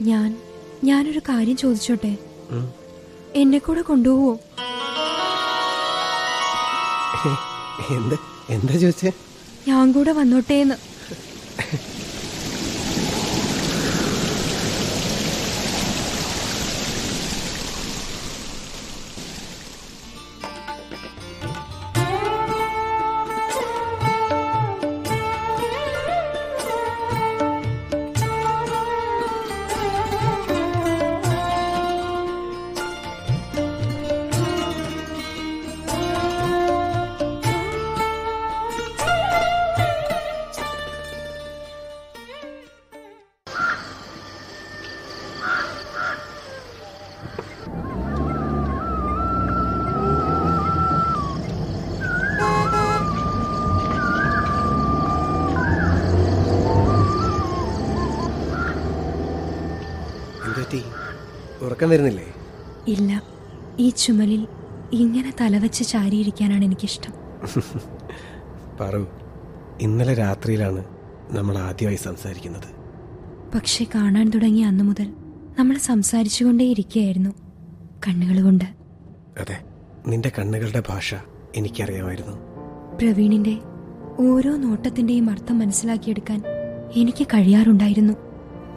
E: ഞാൻ ഞാനൊരു കാര്യം ചോദിച്ചോട്ടെ. എന്നെ കൂടെ കൊണ്ടുപോവോ?
J: എന്താ എന്താ ചോദിച്ചേ?
E: ഞാൻ കൂടെ വന്നോട്ടേന്ന്.
J: വരുന്നില്ലേ?
E: ഇല്ല. ഈ ചുമലിൽ ഇങ്ങനെ തലവെച്ച് ചാരിയിരിക്കാനാണ് എനിക്കിഷ്ടം.
J: പറു ഇന്നലെ രാത്രിയിലാണ് നമ്മൾ ആദ്യമായി സംസാരിക്കുന്നത്.
E: പക്ഷെ കാണാൻ തുടങ്ങിയ അന്നു മുതൽ നമ്മൾ സംസാരിച്ചുകൊണ്ടേയിരിക്കുകയായിരുന്നു കണ്ണുകളുകൊണ്ട്
J: അതെ നിന്റെ കണ്ണുകളുടെ ഭാഷ എനിക്കറിയാമായിരുന്നു.
E: പ്രവീണിന്റെ ഓരോ നോട്ടത്തിന്റെയും അർത്ഥം മനസ്സിലാക്കിയെടുക്കാൻ എനിക്ക് കഴിയാറുണ്ടായിരുന്നു.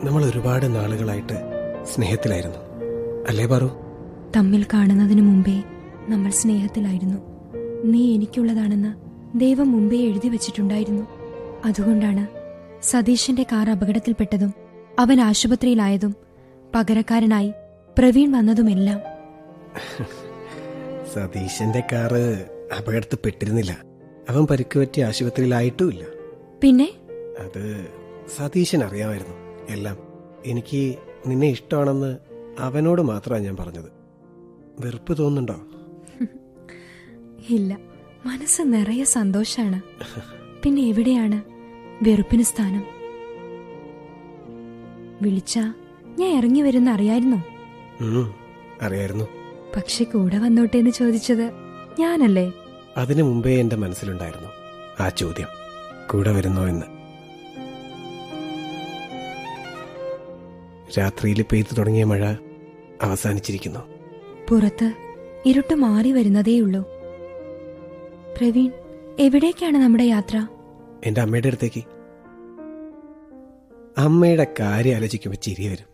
J: നമ്മൾ ഒരുപാട് നാളുകളായിട്ട് സ്നേഹത്തിലായിരുന്നു. അല്ലേ പറു
E: തമ്മിൽ കാണുന്നതിന് മുമ്പേ നമ്മൾ സ്നേഹത്തിലായിരുന്നു. നീ എനിക്കുള്ളതാണെന്ന് ദൈവം മുമ്പേ എഴുതി വെച്ചിട്ടുണ്ടായിരുന്നു. അതുകൊണ്ടാണ് സതീശന്റെ കാർ അപകടത്തിൽപ്പെട്ടതും അവൻ ആശുപത്രിയിലായതും പകരക്കാരനായി പ്രവീൺ വന്നതുമെല്ലാം.
J: സതീശന്റെ കാറ് അപകടത്തിൽപ്പെട്ടിരുന്നില്ല. അവൻ പരിക്ക് പറ്റി ആശുപത്രിയിലായിട്ടുമില്ല.
E: പിന്നെ?
J: അത് സതീശൻ അറിയാമായിരുന്നു എല്ലാം എനിക്ക് നിന്നെ ഇഷ്ടമാണെന്ന് അവനോട് മാത്രമാണ് ഞാൻ പറഞ്ഞത്. വെറുപ്പ് തോന്നുന്നുണ്ടോ?
E: ഇല്ല. മനസ്സ് നിറയെ സന്തോഷാണ്. പിന്നെ എവിടെയാണ് വെറുപ്പിന് സ്ഥാനം? വിളിച്ച ഞാൻ ഇറങ്ങി വരുന്ന അറിയായിരുന്നോ?
J: അറിയായിരുന്നു.
E: പക്ഷെ കൂടെ വന്നോട്ടെ എന്ന് ചോദിച്ചത് ഞാനല്ലേ?
J: അതിനു മുമ്പേ എന്റെ മനസ്സിലുണ്ടായിരുന്നു ആ ചോദ്യം. കൂടെ വരുന്നോ എന്ന്. രാത്രിയിൽ പെയ്തു തുടങ്ങിയ മഴ അവസാനിച്ചിരിക്കുന്നു.
E: പുറത്ത് ഇരുട്ട് മാറി വരുന്നതേയുള്ളൂ. പ്രവീൺ എവിടേക്കാണ് നമ്മുടെ യാത്ര?
J: എന്റെ അമ്മയുടെ അടുത്തേക്ക്. അമ്മയുടെ കാര്യം ആലോചിക്കുമ്പോൾ ചിരി വരും.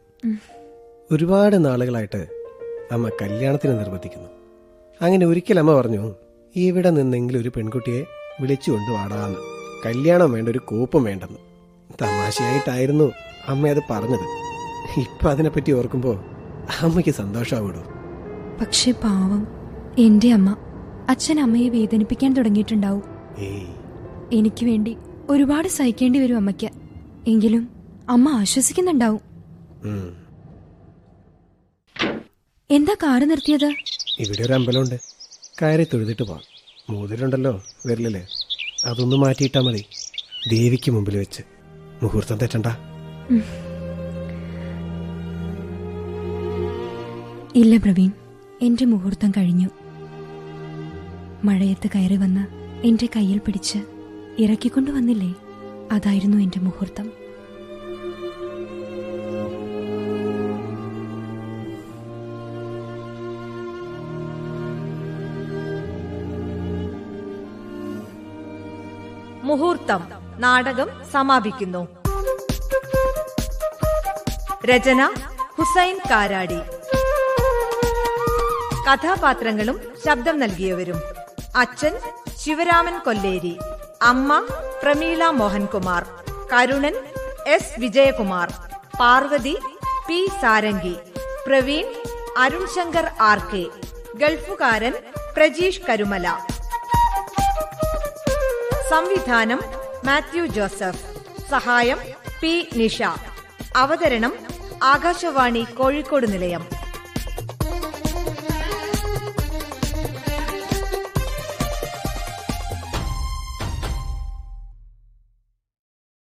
J: ഒരുപാട് നാളുകളായിട്ട് അമ്മ കല്യാണത്തിന് നിർബന്ധിക്കുന്നു. അങ്ങനെ ഒരിക്കൽ അമ്മ പറഞ്ഞു ഇവിടെ നിന്നെങ്കിലും ഒരു പെൺകുട്ടിയെ വിളിച്ചു കൊണ്ടുവാടാന്ന്. കല്യാണം വേണ്ട ഒരു കോപ്പും വേണ്ടെന്ന്. തമാശയായിട്ടായിരുന്നു അമ്മ അത് പറഞ്ഞത്. ഇപ്പൊ അതിനെപ്പറ്റി ഓർക്കുമ്പോ അമ്മയ്ക്ക് സന്തോഷമാവിടൂ
E: പക്ഷെ പാവം. എന്റെ അമ്മ. അച്ഛൻ അമ്മയെ വേദനിപ്പിക്കാൻ തുടങ്ങിയിട്ടുണ്ടാവും. എനിക്ക് വേണ്ടി ഒരുപാട് സഹിക്കേണ്ടി വരും അമ്മയ്ക്ക്. എങ്കിലും അമ്മ ആശ്വസിക്കുന്നുണ്ടാവും. എന്താ കാറ് നിർത്തിയത്?
J: ഇവിടെ ഒരു അമ്പലമുണ്ട്. കയറി തൊഴുതിട്ട് പോവാം. മൂതിലുണ്ടല്ലോ വരില്ലേ. അതൊന്ന് മാറ്റിയിട്ടാ മതി. ദേവിക്ക് മുമ്പിൽ വെച്ച്. മുഹൂർത്തം തെറ്റണ്ട?
E: ഇല്ല പ്രവീൺ എന്റെ മുഹൂർത്തം കഴിഞ്ഞു. മഴയത്ത് കയറി വന്ന് എന്റെ കയ്യിൽ പിടിച്ച് ഇറക്കിക്കൊണ്ടുവന്നില്ലേ അതായിരുന്നു എന്റെ മുഹൂർത്തം.
A: മുഹൂർത്തം നാടകം സമാപിക്കുന്നു. രചന ഹുസൈൻ കാരാടി. കഥാപാത്രങ്ങളും ശബ്ദം നൽകിയവരും. അച്ഛൻ ശിവരാമൻ കൊല്ലേരി. അമ്മ Prameela Mohankumar. Karunan S Vijayakumar. Parvathi P Sarangi. Praveen Arun Shankar R K. ഗൾഫുകാരൻ Prajeesh Karumala. സംവിധാനം മാത്യു ജോസഫ്. സഹായം പി നിഷ. അവതരണം ആകാശവാണി കോഴിക്കോട് നിലയം.